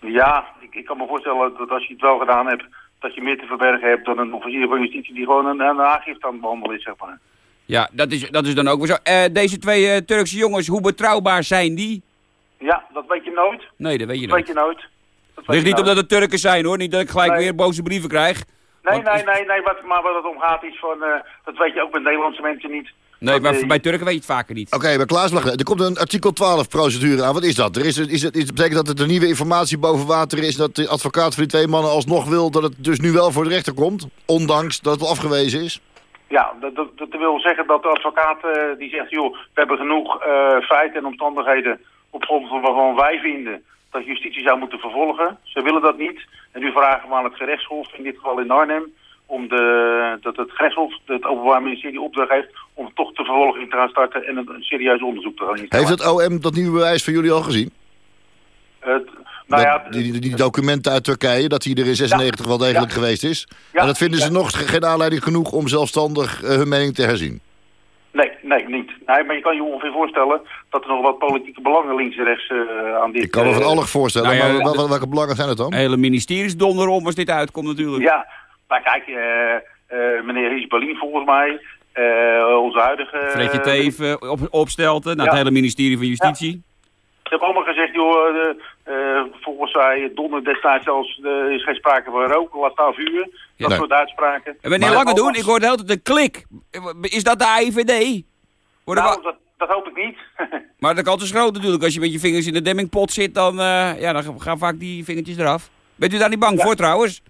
Ja, ik, ik kan me voorstellen dat als je het wel gedaan hebt, dat je meer te verbergen hebt dan een officier van justitie die gewoon een, een aangifte aan het behandelen is, zeg maar. Ja, dat is, dat is dan ook weer zo. Deze twee Turkse jongens, hoe betrouwbaar zijn die? Ja, dat weet je nooit. Nee, dat weet je Dat nooit. weet je nooit. Ligt niet omdat het Turken zijn hoor, niet dat ik gelijk Nee. weer boze brieven krijg. Nee, Want- nee, nee, nee, wat, maar wat het om gaat is van, eh, dat weet je ook met Nederlandse mensen niet. Nee, maar bij Turken weet je het vaker niet. Oké, maar Klaas, wacht. Er komt een artikel 12-procedure aan. Wat is dat? Er is, is het, is, betekent dat het er nieuwe informatie boven water is... dat de advocaat van die twee mannen alsnog wil... dat het dus nu wel voor de rechter komt? Ondanks dat het al afgewezen is? Ja, dat, dat, dat wil zeggen dat de advocaat eh, die zegt, joh, we hebben genoeg eh, feiten en omstandigheden op grond van waarvan wij vinden dat justitie zou moeten vervolgen. Ze willen dat niet. En nu vragen we aan het gerechtshof, in dit geval in Arnhem, om de, dat het gerechtshof, het Openbaar Ministerie, opdracht heeft om toch de vervolging te gaan starten en een, een serieus onderzoek te gaan instellen. Heeft het OM dat nieuwe bewijs van jullie al gezien? Het, nou ja, Dat- die, die, documenten uit Turkije, dat hij er in 96 wel degelijk geweest is. Ja. en dat vinden ze nog ge- geen aanleiding genoeg om zelfstandig eh, hun mening te herzien. Nee, nee, niet. Nee, maar je kan je ongeveer voorstellen dat er nog wat politieke belangen links en rechts eh, aan dit... Ik kan me van eh, alles voorstellen, Nou ja, maar wel- de- wel- welke belangen zijn het dan? Hele ministeries donder om als dit uitkomt natuurlijk. Ja, maar kijk, eh, eh, meneer Ries Berlin volgens mij, eh, onze huidige... Fredje Teven op, opstelten naar Ja. het hele ministerie van Justitie. Ze hebben allemaal gezegd, joh, volgens zij donder destijds zelfs eh, is geen sprake van rook, laat staan vuur. Dat soort uitspraken. En wanneer langer doen, ik hoorde de hele tijd een klik. Is dat de AIVD? Worden Nou, dat, dat hoop ik niet. *laughs* Maar de kans is groot natuurlijk. Als je met je vingers in de demmingpot zit, dan, eh, ja, dan gaan vaak die vingertjes eraf. Bent u daar niet bang Ja. voor trouwens?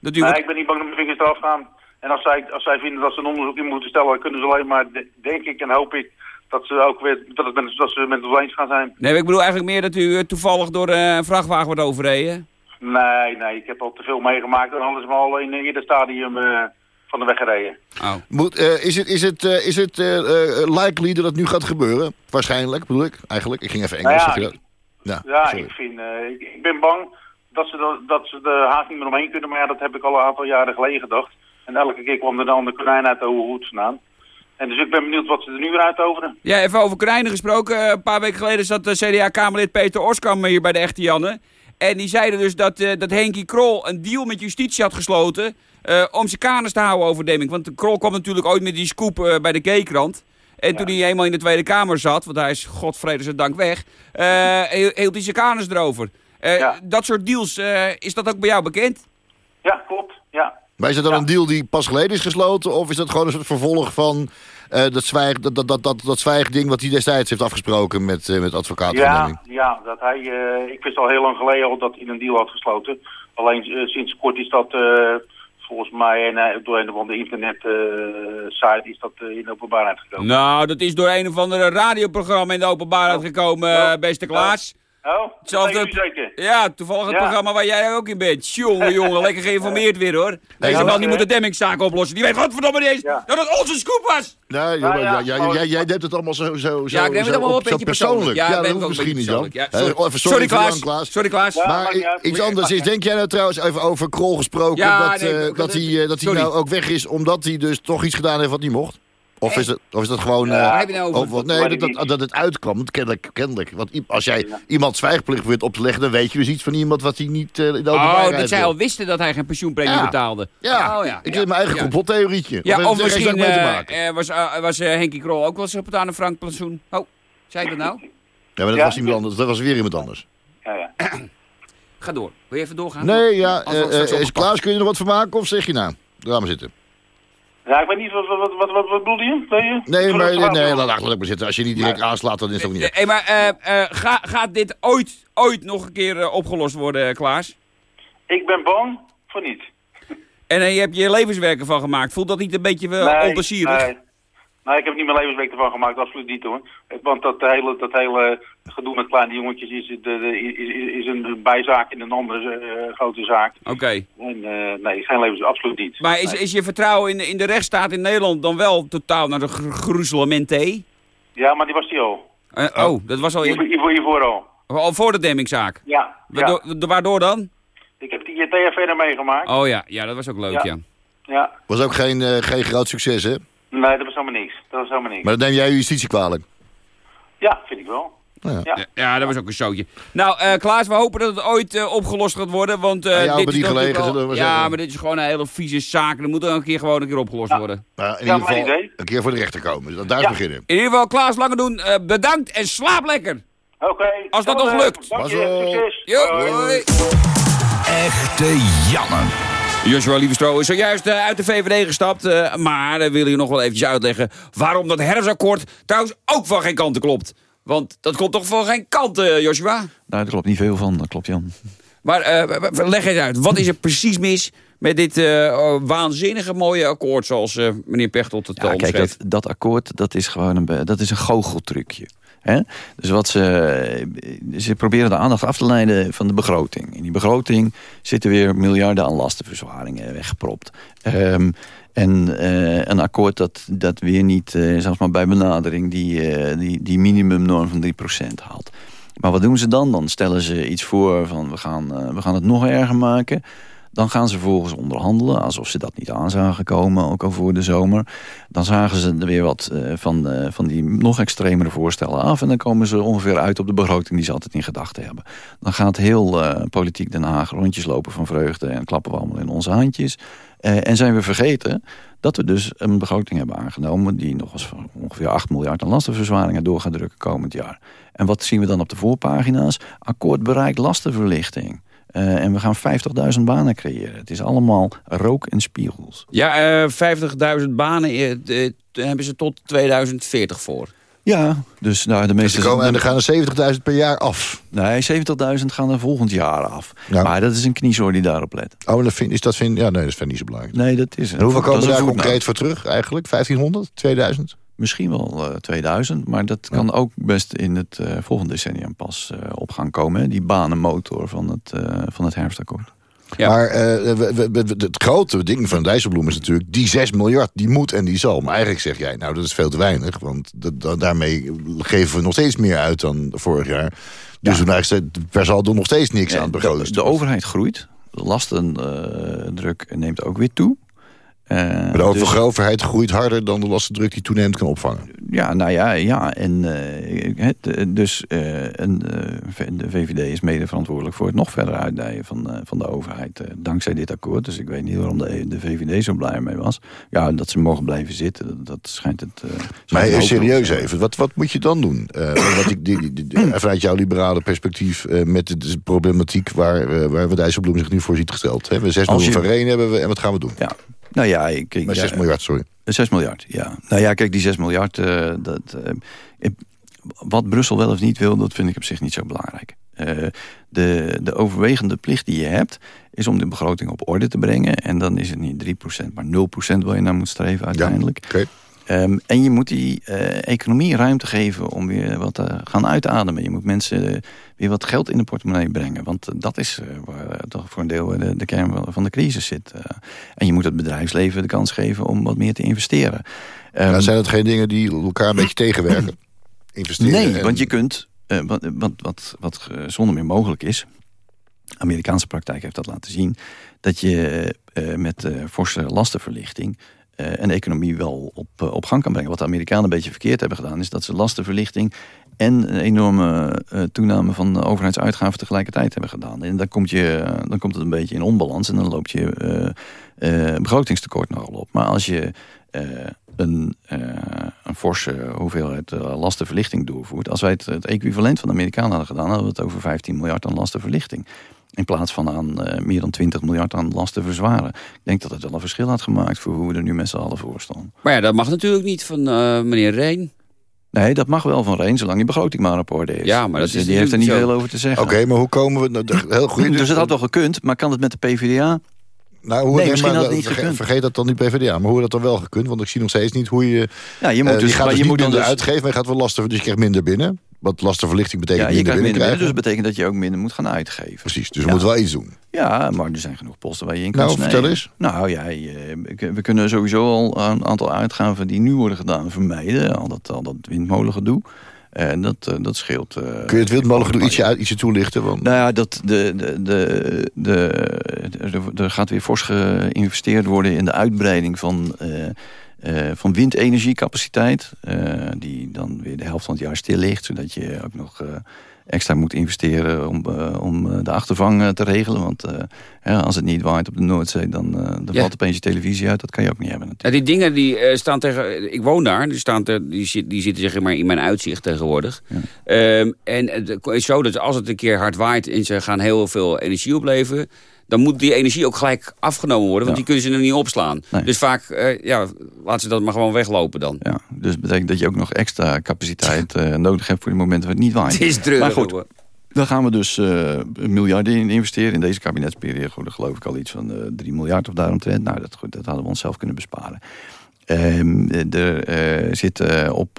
Dat u nee, wat- ik ben niet bang dat mijn vingers eraf gaan. En als zij, als zij vinden dat ze een onderzoek in moeten stellen, dan kunnen ze alleen maar, de- denk ik en hoop ik, dat ze ook weer, dat, het met, dat ze met ons eens gaan zijn. Nee, ik bedoel eigenlijk meer dat u eh, toevallig door eh, een vrachtwagen wordt overreden. Nee, nee, ik heb al te veel meegemaakt en alles maar al in een eerder stadium eh, van de weg gereden. Oh. Moet, eh, is het, is het, eh, is het eh, eh, likely dat het nu gaat gebeuren? Waarschijnlijk, bedoel ik, eigenlijk. Ik ging even Engels Nou ja, zeggen. Ja, Ja, ik, vind, eh, ik, ik ben bang dat ze, dat, dat ze de haast niet meer omheen kunnen. Maar ja, dat heb ik al een aantal jaren geleden gedacht. En elke keer kwam er een ander konijn uit de hoge hoed vandaan. En dus ik ben benieuwd wat ze er nu weer uit toveren. Ja, even over konijnen gesproken. Eh, Een paar weken geleden zat de CDA-Kamerlid Peter Oskam hier bij de Echte Janne. En die zeiden dus dat, eh, dat Henkie Krol een deal met justitie had gesloten... eh, om zijn kanus te houden over Demming. Want de Krol kwam natuurlijk ooit met die scoop eh, bij de G-krant. En toen hij eenmaal in de Tweede Kamer zat, want hij is godvrede zijn dank weg... eh, hield hij zijn kanus erover. Eh, Dat soort deals, eh, is dat ook bij jou bekend? Ja, klopt. Ja. Maar is dat dan een deal die pas geleden is gesloten? Of is dat gewoon een soort vervolg van dat, zwijg, dat, dat, dat, dat, dat zwijgding wat hij destijds heeft afgesproken met, eh, met advocaat? Ja, ja dat hij, eh, ik wist al heel lang geleden al dat hij een deal had gesloten. Alleen eh, sinds kort is dat eh, volgens mij en, eh, door een of andere internet eh, site is dat eh, in openbaarheid gekomen. Nou, dat is door een of andere radioprogramma in de openbaarheid gekomen, eh, beste Klaas. Oh, Hetzelfde- dat zeker. Ja, toevallig het Ja. programma waar jij ook in bent. Jongen, jongen, lekker *laughs* geïnformeerd weer hoor. Deze Ja, man die moet de demmingszaak oplossen. Die weet godverdomme niet eens dat het onze scoop was. Nee, Nou ja, ja, ja, gewoon- jij, jij neemt het allemaal zo, zo, zo, Ja, ik neem het zo allemaal wel op- een zo beetje persoonlijk. Ja, Ja, dat hoeft misschien niet. Ja, Eh, sorry. even Sorry, voor Klaas. Sorry, Klaas. Ja, maar iets anders is, denk jij nou trouwens even over Krol gesproken... Ja, dat, nee, eh, ik- dat hij, eh, dat hij nou ook weg is omdat hij dus toch iets gedaan heeft wat niet mocht? Of is, het, of is dat gewoon... Ja, eh, heb je nou over? of wat- nee, dat, dat, dat het uitkwam, kennelijk. kennelijk want als jij iemand zwijgplicht wilt op te leggen... dan weet je dus iets van iemand wat hij niet eh, in de openbaarheid Oh, dat zij wil. al wisten dat hij geen pensioenpremie Ja. betaalde. Ja, oh, ja. ik ja. heb mijn eigen ja. complottheorietje. Ja, of er geen misschien zak mee te maken. eh, was, eh, was Henkie Krol ook wel eens op het Anne Frank plantsoen. Oh, zei ik dat nou? Ja, maar dat Ja. was iemand anders. Dat was weer iemand anders. Ja, ja. Ga door. Wil je even doorgaan? Nee, ja. Is. Klaas, kun je er nog wat van maken of zeg je nou? Laat maar zitten. Ja, ik weet niet, wat, wat, wat, wat, wat bedoelde je? Nee, Voor maar nee, nee, laat laat maar zitten. Als je niet direct aanslaat, dan is het ook niet Eh, eh, maar eh, eh, ga- gaat dit ooit, ooit nog een keer eh, opgelost worden, Klaas? Ik ben bang voor niet. En je hebt je levenswerken van gemaakt. Voelt dat niet een beetje uh, onplezierig? Nee. Nee, ik heb niet mijn levensweek ervan gemaakt, absoluut niet hoor. Want dat hele, dat hele gedoe met kleine jongetjes is, de, de, is, is een bijzaak in een andere eh, grote zaak. Oké. En, eh, nee, geen levens, absoluut niet. Maar is, Nee. is je vertrouwen in, in de rechtsstaat in Nederland dan wel totaal naar de gr- gruzelementen? Ja, maar die was die al. Eh, oh, dat was al, Hiervoor, hiervoor, hiervoor al. al voor de demmingzaak. Ja. Waardoor, waardoor dan? Ik heb die TFR meegemaakt. Oh ja, ja, dat was ook leuk, ja. Ja. Ja. Was ook geen, eh, geen groot succes, hè? Nee, dat was helemaal niks. Dat was helemaal niks. Maar dat neem jij justitie kwalijk. Ja, vind ik wel. Ja. Ja. Ja, dat was ook een zootje. Nou, eh, Klaas, we hopen dat het ooit eh, opgelost gaat worden, want... eh jou dit is die gelegen, al- maar Ja, maar dit is gewoon een hele vieze zaak. Er moet er een keer gewoon een keer opgelost worden. Maar in Ja, ieder mijn geval een keer voor de rechter komen. Dat daar Ja. beginnen. In ieder geval, Klaas Langedoen, eh bedankt en slaap lekker. Oké. Als dat nog lukt. Dank je, succes. Hoi. Echte Janne. Joshua Lievestro is zojuist eh, uit de VVD gestapt. eh, maar uh, wil je nog wel eventjes uitleggen waarom dat herfstakkoord trouwens ook van geen kanten klopt. Want dat klopt toch van geen kant, eh, Joshua? Nou, daar klopt niet veel van, dat klopt Jan. Maar eh, leg eens uit, wat is er precies mis met dit eh, waanzinnige mooie akkoord... zoals eh, meneer Pechtold het al Ja, kijk, omschreef. dat, dat akkoord dat is gewoon een, dat is een goocheltrucje. Dus wat ze, ze proberen de aandacht af te leiden van de begroting. In die begroting zitten weer miljarden aan lastenverzwaringen weggepropt. Ehm, en eh, een akkoord dat, dat weer niet, eh zelfs maar bij benadering, die, eh, die, die minimumnorm van 3% haalt. Maar wat doen ze dan? Dan stellen ze iets voor van we gaan, we gaan het nog erger maken. Dan gaan ze vervolgens onderhandelen, alsof ze dat niet aan zagen komen, ook al voor de zomer. Dan zagen ze er weer wat eh, van, eh, van die nog extremere voorstellen af. En dan komen ze ongeveer uit op de begroting die ze altijd in gedachten hebben. Dan gaat heel eh, politiek Den Haag rondjes lopen van vreugde en klappen we allemaal in onze handjes. En zijn we vergeten dat we dus een begroting hebben aangenomen... die nog eens ongeveer 8 miljard aan lastenverzwaringen door gaat drukken komend jaar. En wat zien we dan op de voorpagina's? Akkoord bereikt lastenverlichting. Eh, en we gaan 50.000 banen creëren. Het is allemaal rook en spiegels. Ja, eh 50.000 banen eh, eh, hebben ze tot 2040 voor. Ja, dus nou, de meeste... Dus komen, en er gaan er 70.000 per jaar af. Nee, 70.000 gaan er volgend jaar af. Maar dat is een kniezoor die daarop let. Oh, dat vind, is dat vind, ja, nee, dat vind ik niet zo belangrijk. Nee, dat is... En hoeveel komen daar concreet voor terug eigenlijk? 1500? 2000? Misschien wel eh, 2000, maar dat kan ook best in het eh, volgende decennium pas eh, op gang komen. hè. Die banenmotor van het, eh, van het herfstakkoord. Maar eh, we- we- we- het grote ding van Dijsselbloem is natuurlijk... die 6 miljard, die moet en die zal. Maar eigenlijk zeg jij, nou, dat is veel te weinig. Want daarmee geven we nog steeds meer uit dan vorig jaar. Dus we eigenlijk per saldo nog steeds niks aan het de, begroting. de overheid groeit. De lastendruk neemt ook weer toe. Eh, Maar de dus- over- overheid groeit harder dan de lastendruk die toenemend kan opvangen. Ja, nou ja, ja. En, eh, het, eh, dus en, de VVD is mede verantwoordelijk voor het nog verder uitdijen van, van de overheid. dankzij dit akkoord. Dus ik weet niet waarom de, de VVD zo blij mee was. Ja, dat ze mogen blijven zitten, dat, dat schijnt het... schijnt Maar serieus even, wat, wat moet je dan doen? Eh, wat ik, die, die- die- vanuit jouw liberale perspectief met de, de problematiek waar, waar we Dijsselbloem zich nu voor ziet gesteld. Hè? We 6 Als miljoen van Reen hebben we en wat gaan we doen? Ja, nou ja, ik, ik, Maar ja, 6 miljard, sorry. 6 miljard, ja. Nou ja, kijk, die 6 miljard, eh, dat, eh, wat Brussel wel of niet wil, dat vind ik op zich niet zo belangrijk. Eh, de, de overwegende plicht die je hebt, is om de begroting op orde te brengen. En dan is het niet 3%, maar 0% waar je naar moet streven uiteindelijk. Ehm, en je moet die eh, economie ruimte geven om weer wat te gaan uitademen. Je moet mensen eh, weer wat geld in de portemonnee brengen. Want eh, dat is waar toch voor een deel de, de kern van- de crisis zit. En je moet het bedrijfsleven de kans geven om wat meer te investeren. Ehm, Nou, zijn het geen dingen die elkaar een beetje tegenwerken? *clears throat* Investeren Nee, en- want je kunt, wat, wat, wat, wat zonder meer mogelijk is... Amerikaanse praktijk heeft dat laten zien... dat je met forse lastenverlichting... eh, een economie wel op, eh, op gang kan brengen. Wat de Amerikanen een beetje verkeerd hebben gedaan... is dat ze lastenverlichting en een enorme eh, toename van overheidsuitgaven tegelijkertijd hebben gedaan. En dan, komt je, dan komt het een beetje in onbalans en dan loopt je begrotingstekort nogal op. Maar als je een, een forse hoeveelheid lastenverlichting doorvoert. Als wij het, het equivalent van de Amerikanen hadden gedaan, hadden we het over 15 miljard aan lastenverlichting. In plaats van aan eh, meer dan 20 miljard aan lasten verzwaren. Ik denk dat het wel een verschil had gemaakt voor hoe we er nu met z'n allen voor staan. Maar ja, dat mag natuurlijk niet van eh, meneer Reen. Nee, dat mag wel van Reen, zolang die begroting maar op orde is. Ja, maar dat Dus, is die heeft er niet veel over te zeggen. Oké, maar hoe komen we... nou, de- Heel goed. Dus het had wel gekund, maar kan het met de PvdA? Nou, hoe, Nee, misschien maar, had het niet verge- gekund. Vergeet dat dan die PvdA. Maar hoe dat dan wel gekund? Want ik zie nog steeds niet hoe je... Ja, je moet eh, dus- je gaat maar dus je niet moet dan minder dus- uitgeven, maar je gaat wel lasten... Dus je krijgt minder binnen. Want lastenverlichting betekent Ja, je minder binnen, dus dat betekent dat je ook minder moet gaan uitgeven. Precies, dus we Ja. moeten wel iets doen. Ja, maar er zijn genoeg posten waar je in kan Nou, vertel eens. Nou ja, we kunnen sowieso al een aantal uitgaven die nu worden gedaan vermijden. Al dat, al dat windmolengedoe. En dat, eh, dat scheelt. eh, Kun je het windmolengedoe ietsje, uit, ietsje toelichten? Want... Nou ja, dat de, de, de, de, de- er gaat weer fors geïnvesteerd worden in de uitbreiding van, eh, eh, van windenergiecapaciteit. eh, die dan weer de helft van het jaar stil ligt. Zodat je ook nog eh, extra moet investeren om, om de achtervang te regelen. Want ja, als het niet waait op de Noordzee, dan, dan Ja. valt opeens je televisie uit. Dat kan je ook niet hebben natuurlijk. Ja, die dingen die staan tegen... Ik woon daar, die, staan te- die, die zitten zeg maar in mijn uitzicht tegenwoordig. Ehm, en het is zo dat als het een keer hard waait en ze gaan heel veel energie opleveren... dan moet die energie ook gelijk afgenomen worden, want Ja. die kunnen ze er niet opslaan. Nee. Dus vaak, eh, ja, laten ze dat maar gewoon weglopen dan. Ja, dus dat betekent dat je ook nog extra capaciteit eh, nodig hebt voor de momenten waar het niet waait. Het is treurig, Maar goed. Daar gaan we dus uh, miljarden in investeren. In deze kabinetsperiode geloof ik al iets van uh, 3 miljard of daaromtrent. Nou, dat, goed, dat hadden we onszelf kunnen besparen. Um, er zitten op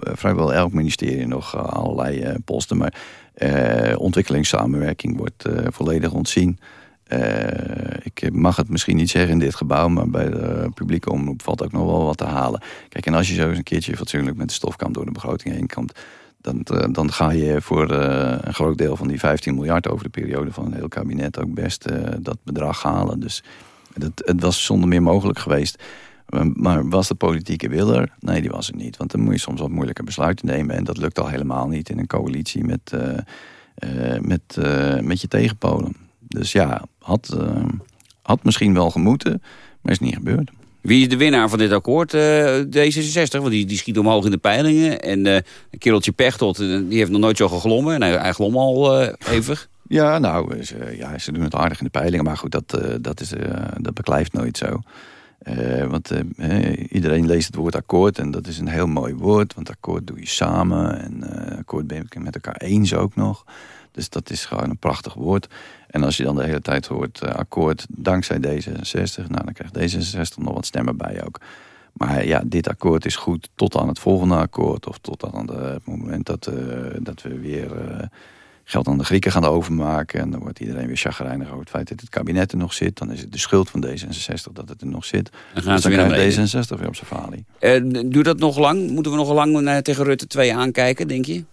vrijwel elk ministerie nog allerlei posten. Maar ontwikkelingssamenwerking wordt volledig ontzien. Ik mag het misschien niet zeggen in dit gebouw, maar bij de publieke omroep valt ook nog wel wat te halen. Kijk, en als je zo eens een keertje fatsoenlijk met de stofkam door de begroting heen komt, dan, dan ga je voor een groot deel van die 15 miljard over de periode van een heel kabinet ook best dat bedrag halen. Dus dat, het was zonder meer mogelijk geweest. Maar was de politieke wil er? Nee, die was er niet. Want dan moet je soms wat moeilijke besluiten nemen. En dat lukt al helemaal niet in een coalitie met, met, met je tegenpolen. Dus ja, had, had misschien wel gemoeten, maar is niet gebeurd. Wie is de winnaar van dit akkoord? D66, want die, die schiet omhoog in de peilingen. En uh, Kireltje Pechtold, die heeft nog nooit zo geglommen. En hij, hij glom al hevig. Ja, nou, ze, ja, ze doen het aardig in de peilingen. Maar goed, dat, dat, is, dat beklijft nooit zo. Uh, want uh, iedereen leest het woord akkoord en dat is een heel mooi woord. Want akkoord doe je samen en uh, akkoord ben je met elkaar eens ook nog. Dus dat is gewoon een prachtig woord. En als je dan de hele tijd hoort akkoord dankzij D66, nou dan krijgt D66 nog wat stemmen bij ook. Maar ja, dit akkoord is goed tot aan het volgende akkoord. Of tot aan het moment dat, dat we weer geld aan de Grieken gaan overmaken. En dan wordt iedereen weer chagrijnig over het feit dat het kabinet er nog zit. Dan is het de schuld van D66 dat het er nog zit. Dan gaan dus ze dan weer D66 weer op falie. Uh, doet dat nog lang? Moeten we nog lang uh, tegen Rutte 2 aankijken, denk je?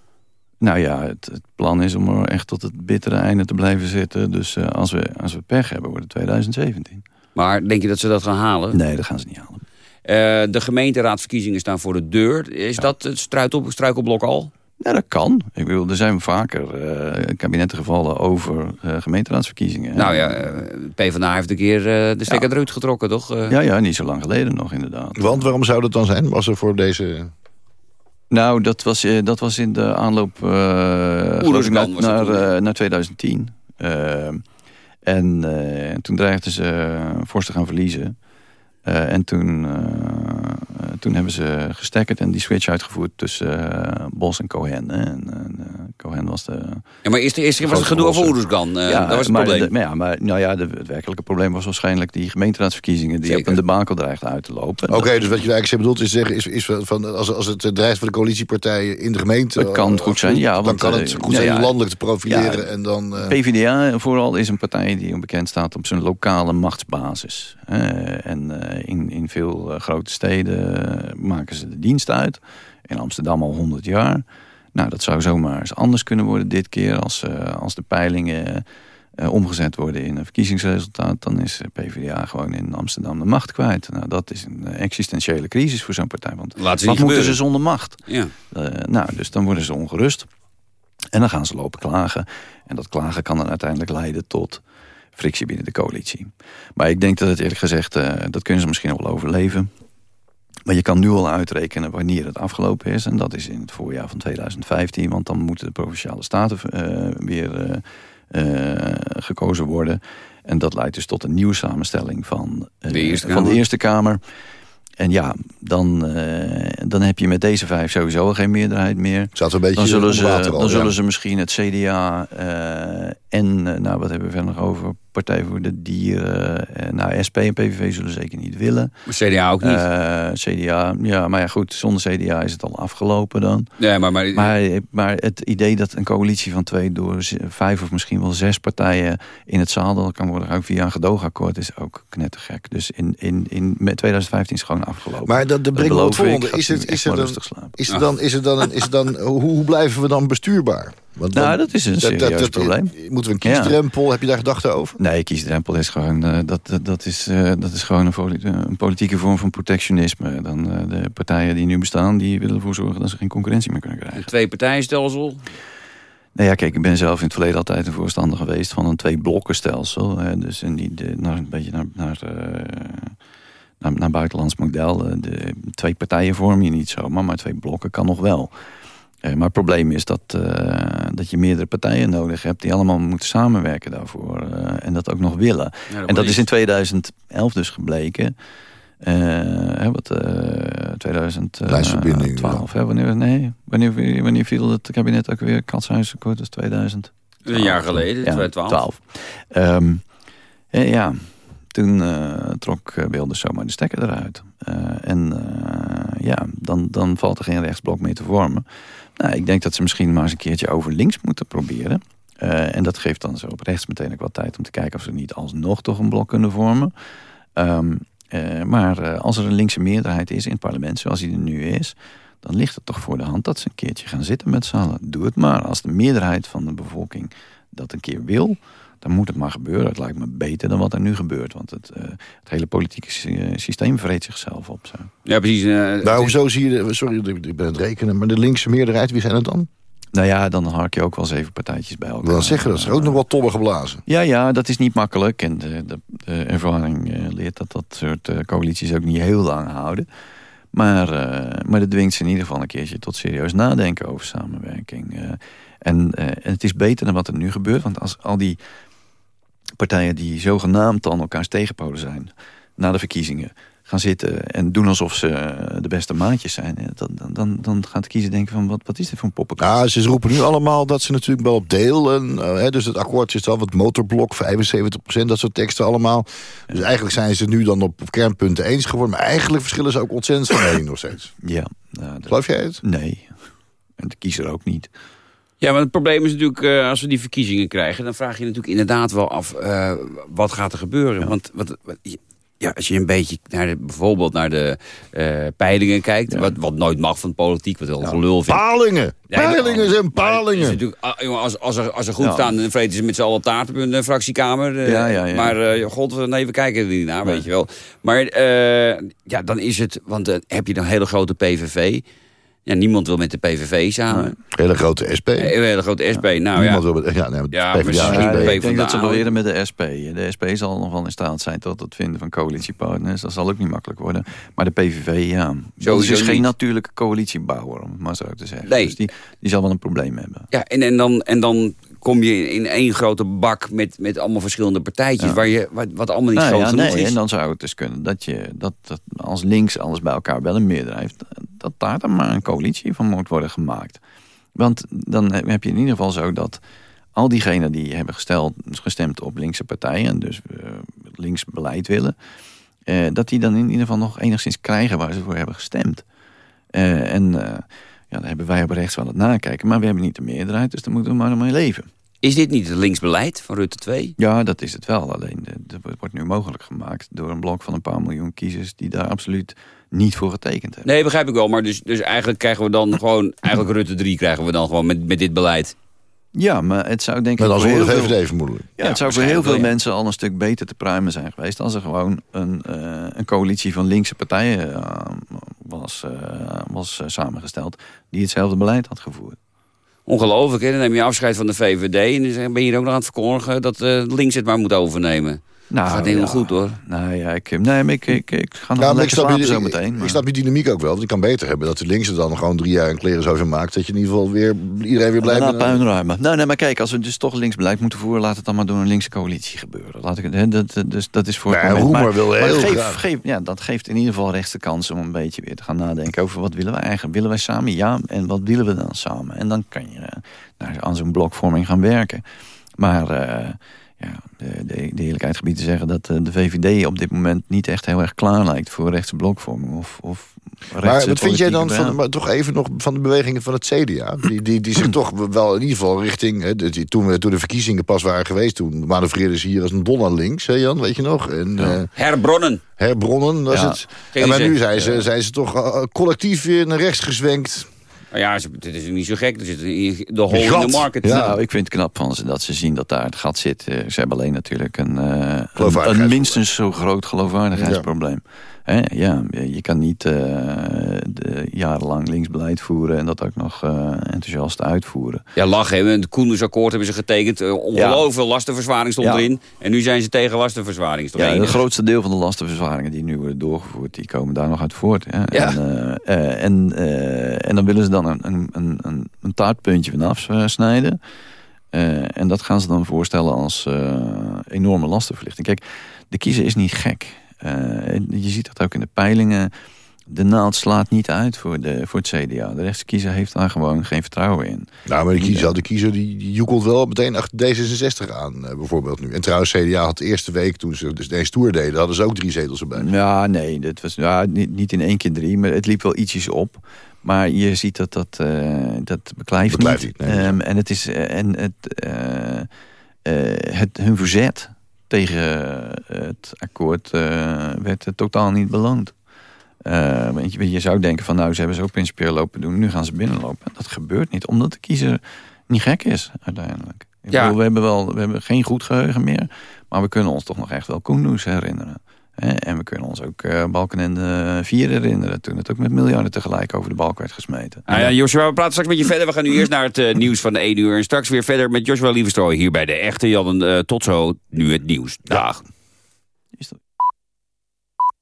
Nou ja, het, het, plan is om er echt tot het bittere einde te blijven zitten. Dus uh, als, we, als we pech hebben, wordt het 2017. Maar denk je dat ze dat gaan halen? Nee, dat gaan ze niet halen. de gemeenteraadsverkiezingen staan voor de deur. Is ja. dat het struikelblok al? Ja, dat kan. Ik bedoel, er zijn vaker uh, kabinetten gevallen over uh, gemeenteraadsverkiezingen. Nou ja, uh, PvdA heeft een keer uh, de stekker ja. eruit getrokken, toch? Ja, ja, niet zo lang geleden nog inderdaad. Want waarom zou dat dan zijn? Was er voor deze... Nou, dat was, dat was in de aanloop naar, naar, naar 2010. en toen dreigden ze fors te gaan verliezen. en toen toen hebben ze gestekkerd en die switch uitgevoerd tussen uh, Bos en Cohen. Hè. En, uh, Cohen was de... Ja, maar eerst, eerst was het gedoe over Oeruzgan. Uh, ja, dat was het maar probleem. De, ja, maar nou ja, de, het werkelijke probleem was waarschijnlijk die gemeenteraadsverkiezingen... die Zeker. op een debakel dreigden uit te lopen. Oké, okay, dus wat je eigenlijk bedoelt is zeggen... is, is van, als, als het dreigt voor de coalitiepartijen in de gemeente... Het kan goed zijn, ja. Dan want, kan het goed zijn ja, landelijk te profileren. en dan, PvdA vooral is een partij die bekend staat op zijn lokale machtsbasis. en in, in veel grote steden maken ze de dienst uit. In Amsterdam al 100 jaar. Nou, dat zou zomaar eens anders kunnen worden dit keer. Als, uh, als de peilingen uh, omgezet worden in een verkiezingsresultaat... dan is PvdA gewoon in Amsterdam de macht kwijt. Nou, dat is een existentiële crisis voor zo'n partij. Want wat moeten ze zonder macht? Ja. Uh, nou, dus dan worden ze ongerust. En dan gaan ze lopen klagen. En dat klagen kan dan uiteindelijk leiden tot frictie binnen de coalitie. Maar ik denk dat het eerlijk gezegd... dat kunnen ze misschien wel overleven... Maar je kan nu al uitrekenen wanneer het afgelopen is. En dat is in het voorjaar van 2015. Want dan moeten de Provinciale Staten uh, weer uh, uh, gekozen worden. En dat leidt dus tot een nieuwe samenstelling van, de Eerste van de Eerste Kamer. En ja, dan, uh, dan heb je met deze vijf sowieso geen meerderheid meer. Zat een beetje dan zullen, ze, al, dan zullen ze misschien het CDA uh, en, nou wat hebben we verder nog over? Partij voor de Dieren. Uh, nou, SP en PVV zullen zeker niet willen. Maar CDA ook niet? CDA, ja, maar ja goed, zonder CDA is het al afgelopen dan. Ja, maar, maar... Maar, maar het idee dat een coalitie van twee door vijf of misschien wel zes partijen in het zadel kan worden, ook via een gedoogakkoord, is ook knettergek. Dus in, in, in, met 2015 is gewoon afgelopen. Maar dat, dat brengt het volgende. Is het, is, er dan, is, er dan, is, er dan, is er dan, hoe, blijven we dan bestuurbaar? Want dan, nou, dat is een serieus dat, dat, probleem. Moeten we een kiesdrempel? Ja. Heb je daar gedachten over? Nee, kiesdrempel is gewoon, uh, dat, dat, is, uh, dat is gewoon een, een, politieke vorm van protectionisme. Dan, uh, de partijen die nu bestaan, die willen ervoor zorgen dat ze geen concurrentie meer kunnen krijgen. Een twee partijenstelsel? Nou ja, kijk, ik ben zelf in het verleden altijd een voorstander geweest van een twee blokkenstelsel. Hè, dus en die, de, naar, een beetje naar, naar naar, naar buitenlands model. De twee partijen vorm je niet zo, maar twee blokken kan nog wel. Uh, maar het probleem is dat, uh, dat je meerdere partijen nodig hebt... die allemaal moeten samenwerken daarvoor. Uh, en dat ook nog willen. Ja, dat en dat is in 2011 dus gebleken. Eh, hè, wat, eh 2012. Lijstverbinding, hè, wanneer, nee, wanneer, wanneer viel het kabinet ook weer katshuisakkoord? Dat is 2000. Een jaar geleden, 2012. Ehm, eh, ja, toen eh, trok uh, Wilders zomaar de stekker eruit. Eh, en eh, ja, dan, dan valt er geen rechtsblok meer te vormen. Nou, ik denk dat ze misschien maar eens een keertje over links moeten proberen. Eh, en dat geeft dan zo op rechts meteen ook wat tijd om te kijken of ze niet alsnog toch een blok kunnen vormen. Ehm, eh, maar eh, als er een linkse meerderheid is in het parlement, zoals die er nu is, dan ligt het toch voor de hand dat ze een keertje gaan zitten met z'n allen. Doe het maar. Als de meerderheid van de bevolking dat een keer wil, dan moet het maar gebeuren. Het lijkt me beter dan wat er nu gebeurt. Want het, eh, het hele politieke sy- eh, systeem vreet zichzelf op. Zo. Ja, precies. eh, Nou, hoezo zie je... de- Sorry, ik ben aan het rekenen. Maar de linkse meerderheid, wie zijn het dan? Nou ja, dan hark je ook wel zeven partijtjes bij elkaar. dan zeggen, dat is er ook nog wat tobben geblazen. Ja, ja, dat is niet makkelijk. En de, de, de ervaring leert dat dat soort coalities ook niet heel lang houden. Maar, eh, maar dat dwingt ze in ieder geval een keertje tot serieus nadenken over samenwerking. Eh, en, eh, en het is beter dan wat er nu gebeurt. Want als al die partijen die zogenaamd dan elkaars tegenpolen zijn... na de verkiezingen gaan zitten en doen alsof ze eh, de beste maatjes zijn... Dan, dan, dan, dan gaat de kiezer denken van wat, wat is dit voor een poppenkast? Ja, ze roepen nu allemaal dat ze natuurlijk wel op deel. En, eh, hè, dus het akkoord is al wat motorblok, 75%, dat soort teksten allemaal. Dus eigenlijk zijn ze nu dan op, op kernpunten eens geworden. Maar eigenlijk verschillen ze ook ontzettend van mening nog steeds. Ja. Nou, dat- Geloof jij het? Nee. En de kiezer ook niet. Ja, maar het probleem is natuurlijk, eh, als we die verkiezingen krijgen... dan vraag je natuurlijk inderdaad wel af, eh, wat gaat er gebeuren? Want wat, wat- ja, als je een beetje naar de, bijvoorbeeld naar de eh, peilingen kijkt... Wat, wat nooit mag van politiek, wat heel gelul vindt. Palingen! Peilingen zijn palingen! is natuurlijk, ah, jongen, als, als, er, als er goed Ja. staan, dan vreten ze met z'n allen taart op hun fractiekamer. Ja, ja, ja. Maar god, nee, we kijken er niet naar, weet je wel. Maar ja, dan is het, want heb je dan een hele grote PVV... Ja, niemand wil met de PVV samen. Hele grote SP. Hele grote SP, nou ja. Niemand wil met, ja, nee, met Ja, PvdA, misschien SP. de ik denk dat ze PvdA. beweren met de SP. De SP zal nog wel in staat zijn tot het vinden van coalitiepartners. Dat zal ook niet makkelijk worden. Maar de PVV, ja. Dat Sowieso is geen niet. natuurlijke coalitiebouwer, om het maar zo te zeggen. Nee. Dus die, die zal wel een probleem hebben. Ja, en, en, dan, en dan kom je in één grote bak met, met allemaal verschillende partijtjes... Ja. Waar je, wat, wat allemaal niet Nou groot ja, genoeg nee, is. en dan zou het dus kunnen dat je dat, dat als links alles bij elkaar wel een meerderheid heeft, dat daar dan maar een coalitie van moet worden gemaakt. Want dan heb je in ieder geval zo dat al diegenen die hebben gesteld, gestemd op linkse partijen en dus eh, links beleid willen, eh, dat die dan in ieder geval nog enigszins krijgen waar ze voor hebben gestemd. Eh, en ja, dan hebben wij op rechts wel het nakijken, maar we hebben niet de meerderheid, dus daar moeten we maar mee leven. Is dit niet het linksbeleid van Rutte 2? Ja, dat is het wel. Alleen dat wordt nu mogelijk gemaakt door een blok van een paar miljoen kiezers die daar absoluut niet voor getekend hebben. Nee, begrijp ik wel. Maar dus, dus eigenlijk krijgen we dan *laughs* gewoon... Eigenlijk Rutte 3 krijgen we dan gewoon met, met dit beleid. Ja, maar het zou denk ik Met als voor heel de veel, VVD vermoedelijk. ja, het zou voor heel veel ja. mensen al een stuk beter te pruimen zijn geweest als er gewoon een, eh, een coalitie van linkse partijen eh, was, eh, was samengesteld die hetzelfde beleid had gevoerd. Ongelooflijk, hè? Dan neem je afscheid van de VVD... en dan ben je er ook nog aan het verkondigen dat eh, links het maar moet overnemen. Nou, dat gaat ja. goed, hoor. Nou ja, ik, nee, maar ik, ik, ik ga nog Ja, lekker slapen zo meteen. ik snap je dynamiek ook wel. Want ik kan beter hebben dat de linkse dan gewoon drie jaar een kleren zo maakt. Dat je in ieder geval weer iedereen weer blij bent. puinruimen. Nee, nee, maar kijk, als we dus toch linksbeleid moeten voeren... laat het dan maar door een linkse coalitie gebeuren. Laat ik, het- hè, dat, dus, dat is voor Ja, moment. Roemer Maar- wil maar heel geef, graag. geef- ja, dat geeft in ieder geval rechts de kans om een beetje weer te gaan nadenken... over wat willen wij eigenlijk? Willen wij samen? Ja, en wat willen we dan samen? En dan kan je nou, aan zo'n blokvorming gaan werken. Maar... eh, ja, de, de, de eerlijkheid gebied te zeggen dat eh, de VVD op dit moment niet echt heel erg klaar lijkt voor rechtse blokvorming. Of, of Maar wat vind jij dan van, maar toch even nog van de bewegingen van het CDA? Die, die, die zich *clears throat* toch wel in ieder geval richting... Hè, die, toen, we, toen de verkiezingen pas waren geweest... toen manoeuvreerden ze hier als een don naar links, hè Jan? Weet je nog? En, eh, Herbronnen. herbronnen was Ja. het. En maar nu zijn ze, zijn ze toch eh, collectief weer naar rechts gezwenkt. Nou ja, ze- dit is niet zo gek. Er zit de hole in de market. Ja. Nou, ik vind het knap van ze dat ze zien dat daar het gat zit. Eh, Ze hebben alleen natuurlijk een, eh, een minstens zo groot geloofwaardigheidsprobleem. Hè, ja, je kan niet eh, de jarenlang linksbeleid voeren en dat ook nog eh, enthousiast uitvoeren. Ja, lachen. hè. Het Koendersakkoord hebben ze getekend. Eh, Ongelooflijk veel lastenverzwaring stond Ja. erin. En nu zijn ze tegen lastenverzwaring. Ja, het grootste deel van de lastenverzwaringen die nu worden doorgevoerd, die komen daar nog uit voort. Hè. En, eh, en, eh, en dan willen ze dan een, een, een, een, taartpuntje van afsnijden. En dat gaan ze dan voorstellen als enorme lastenverlichting. Kijk, de kiezer is niet gek. Eh, je ziet dat ook in de peilingen. De naald slaat niet uit voor, de, voor het CDA. De rechtse kiezer heeft daar gewoon geen vertrouwen in. Nou, maar de kiezer, de kiezer die, die joekelt wel meteen achter D66 aan, eh, bijvoorbeeld nu. En trouwens, CDA had de eerste week, toen ze dus deze tour deden... hadden ze ook drie zetels erbij. Ja, nee, dat was, ja, niet, niet in één keer drie, maar het liep wel ietsjes op. Maar je ziet dat dat, eh, dat beklijft, Beklijft niet. niet, nee, Ehm, en het is en het, het, hun verzet tegen eh, het akkoord eh, werd eh, totaal niet beloond. Eh, want je, je zou denken van nou, ze hebben zo principieel lopen doen, nu gaan ze binnenlopen. Dat gebeurt niet, omdat de kiezer niet gek is uiteindelijk. Ik Ja. bedoel, we hebben wel, we hebben geen goed geheugen meer, maar we kunnen ons toch nog echt wel Koendoes herinneren. En we kunnen ons ook eh Balkenende 4 herinneren, toen het ook met miljarden tegelijk over de balk werd gesmeten. Nou ja, Joshua, we praten straks met je verder. We gaan nu eerst naar het eh, nieuws van de 1 uur. En straks weer verder met Joshua Lieverstrooy hier bij de Echte Jan. Eh, tot zo, nu het nieuws. Dag.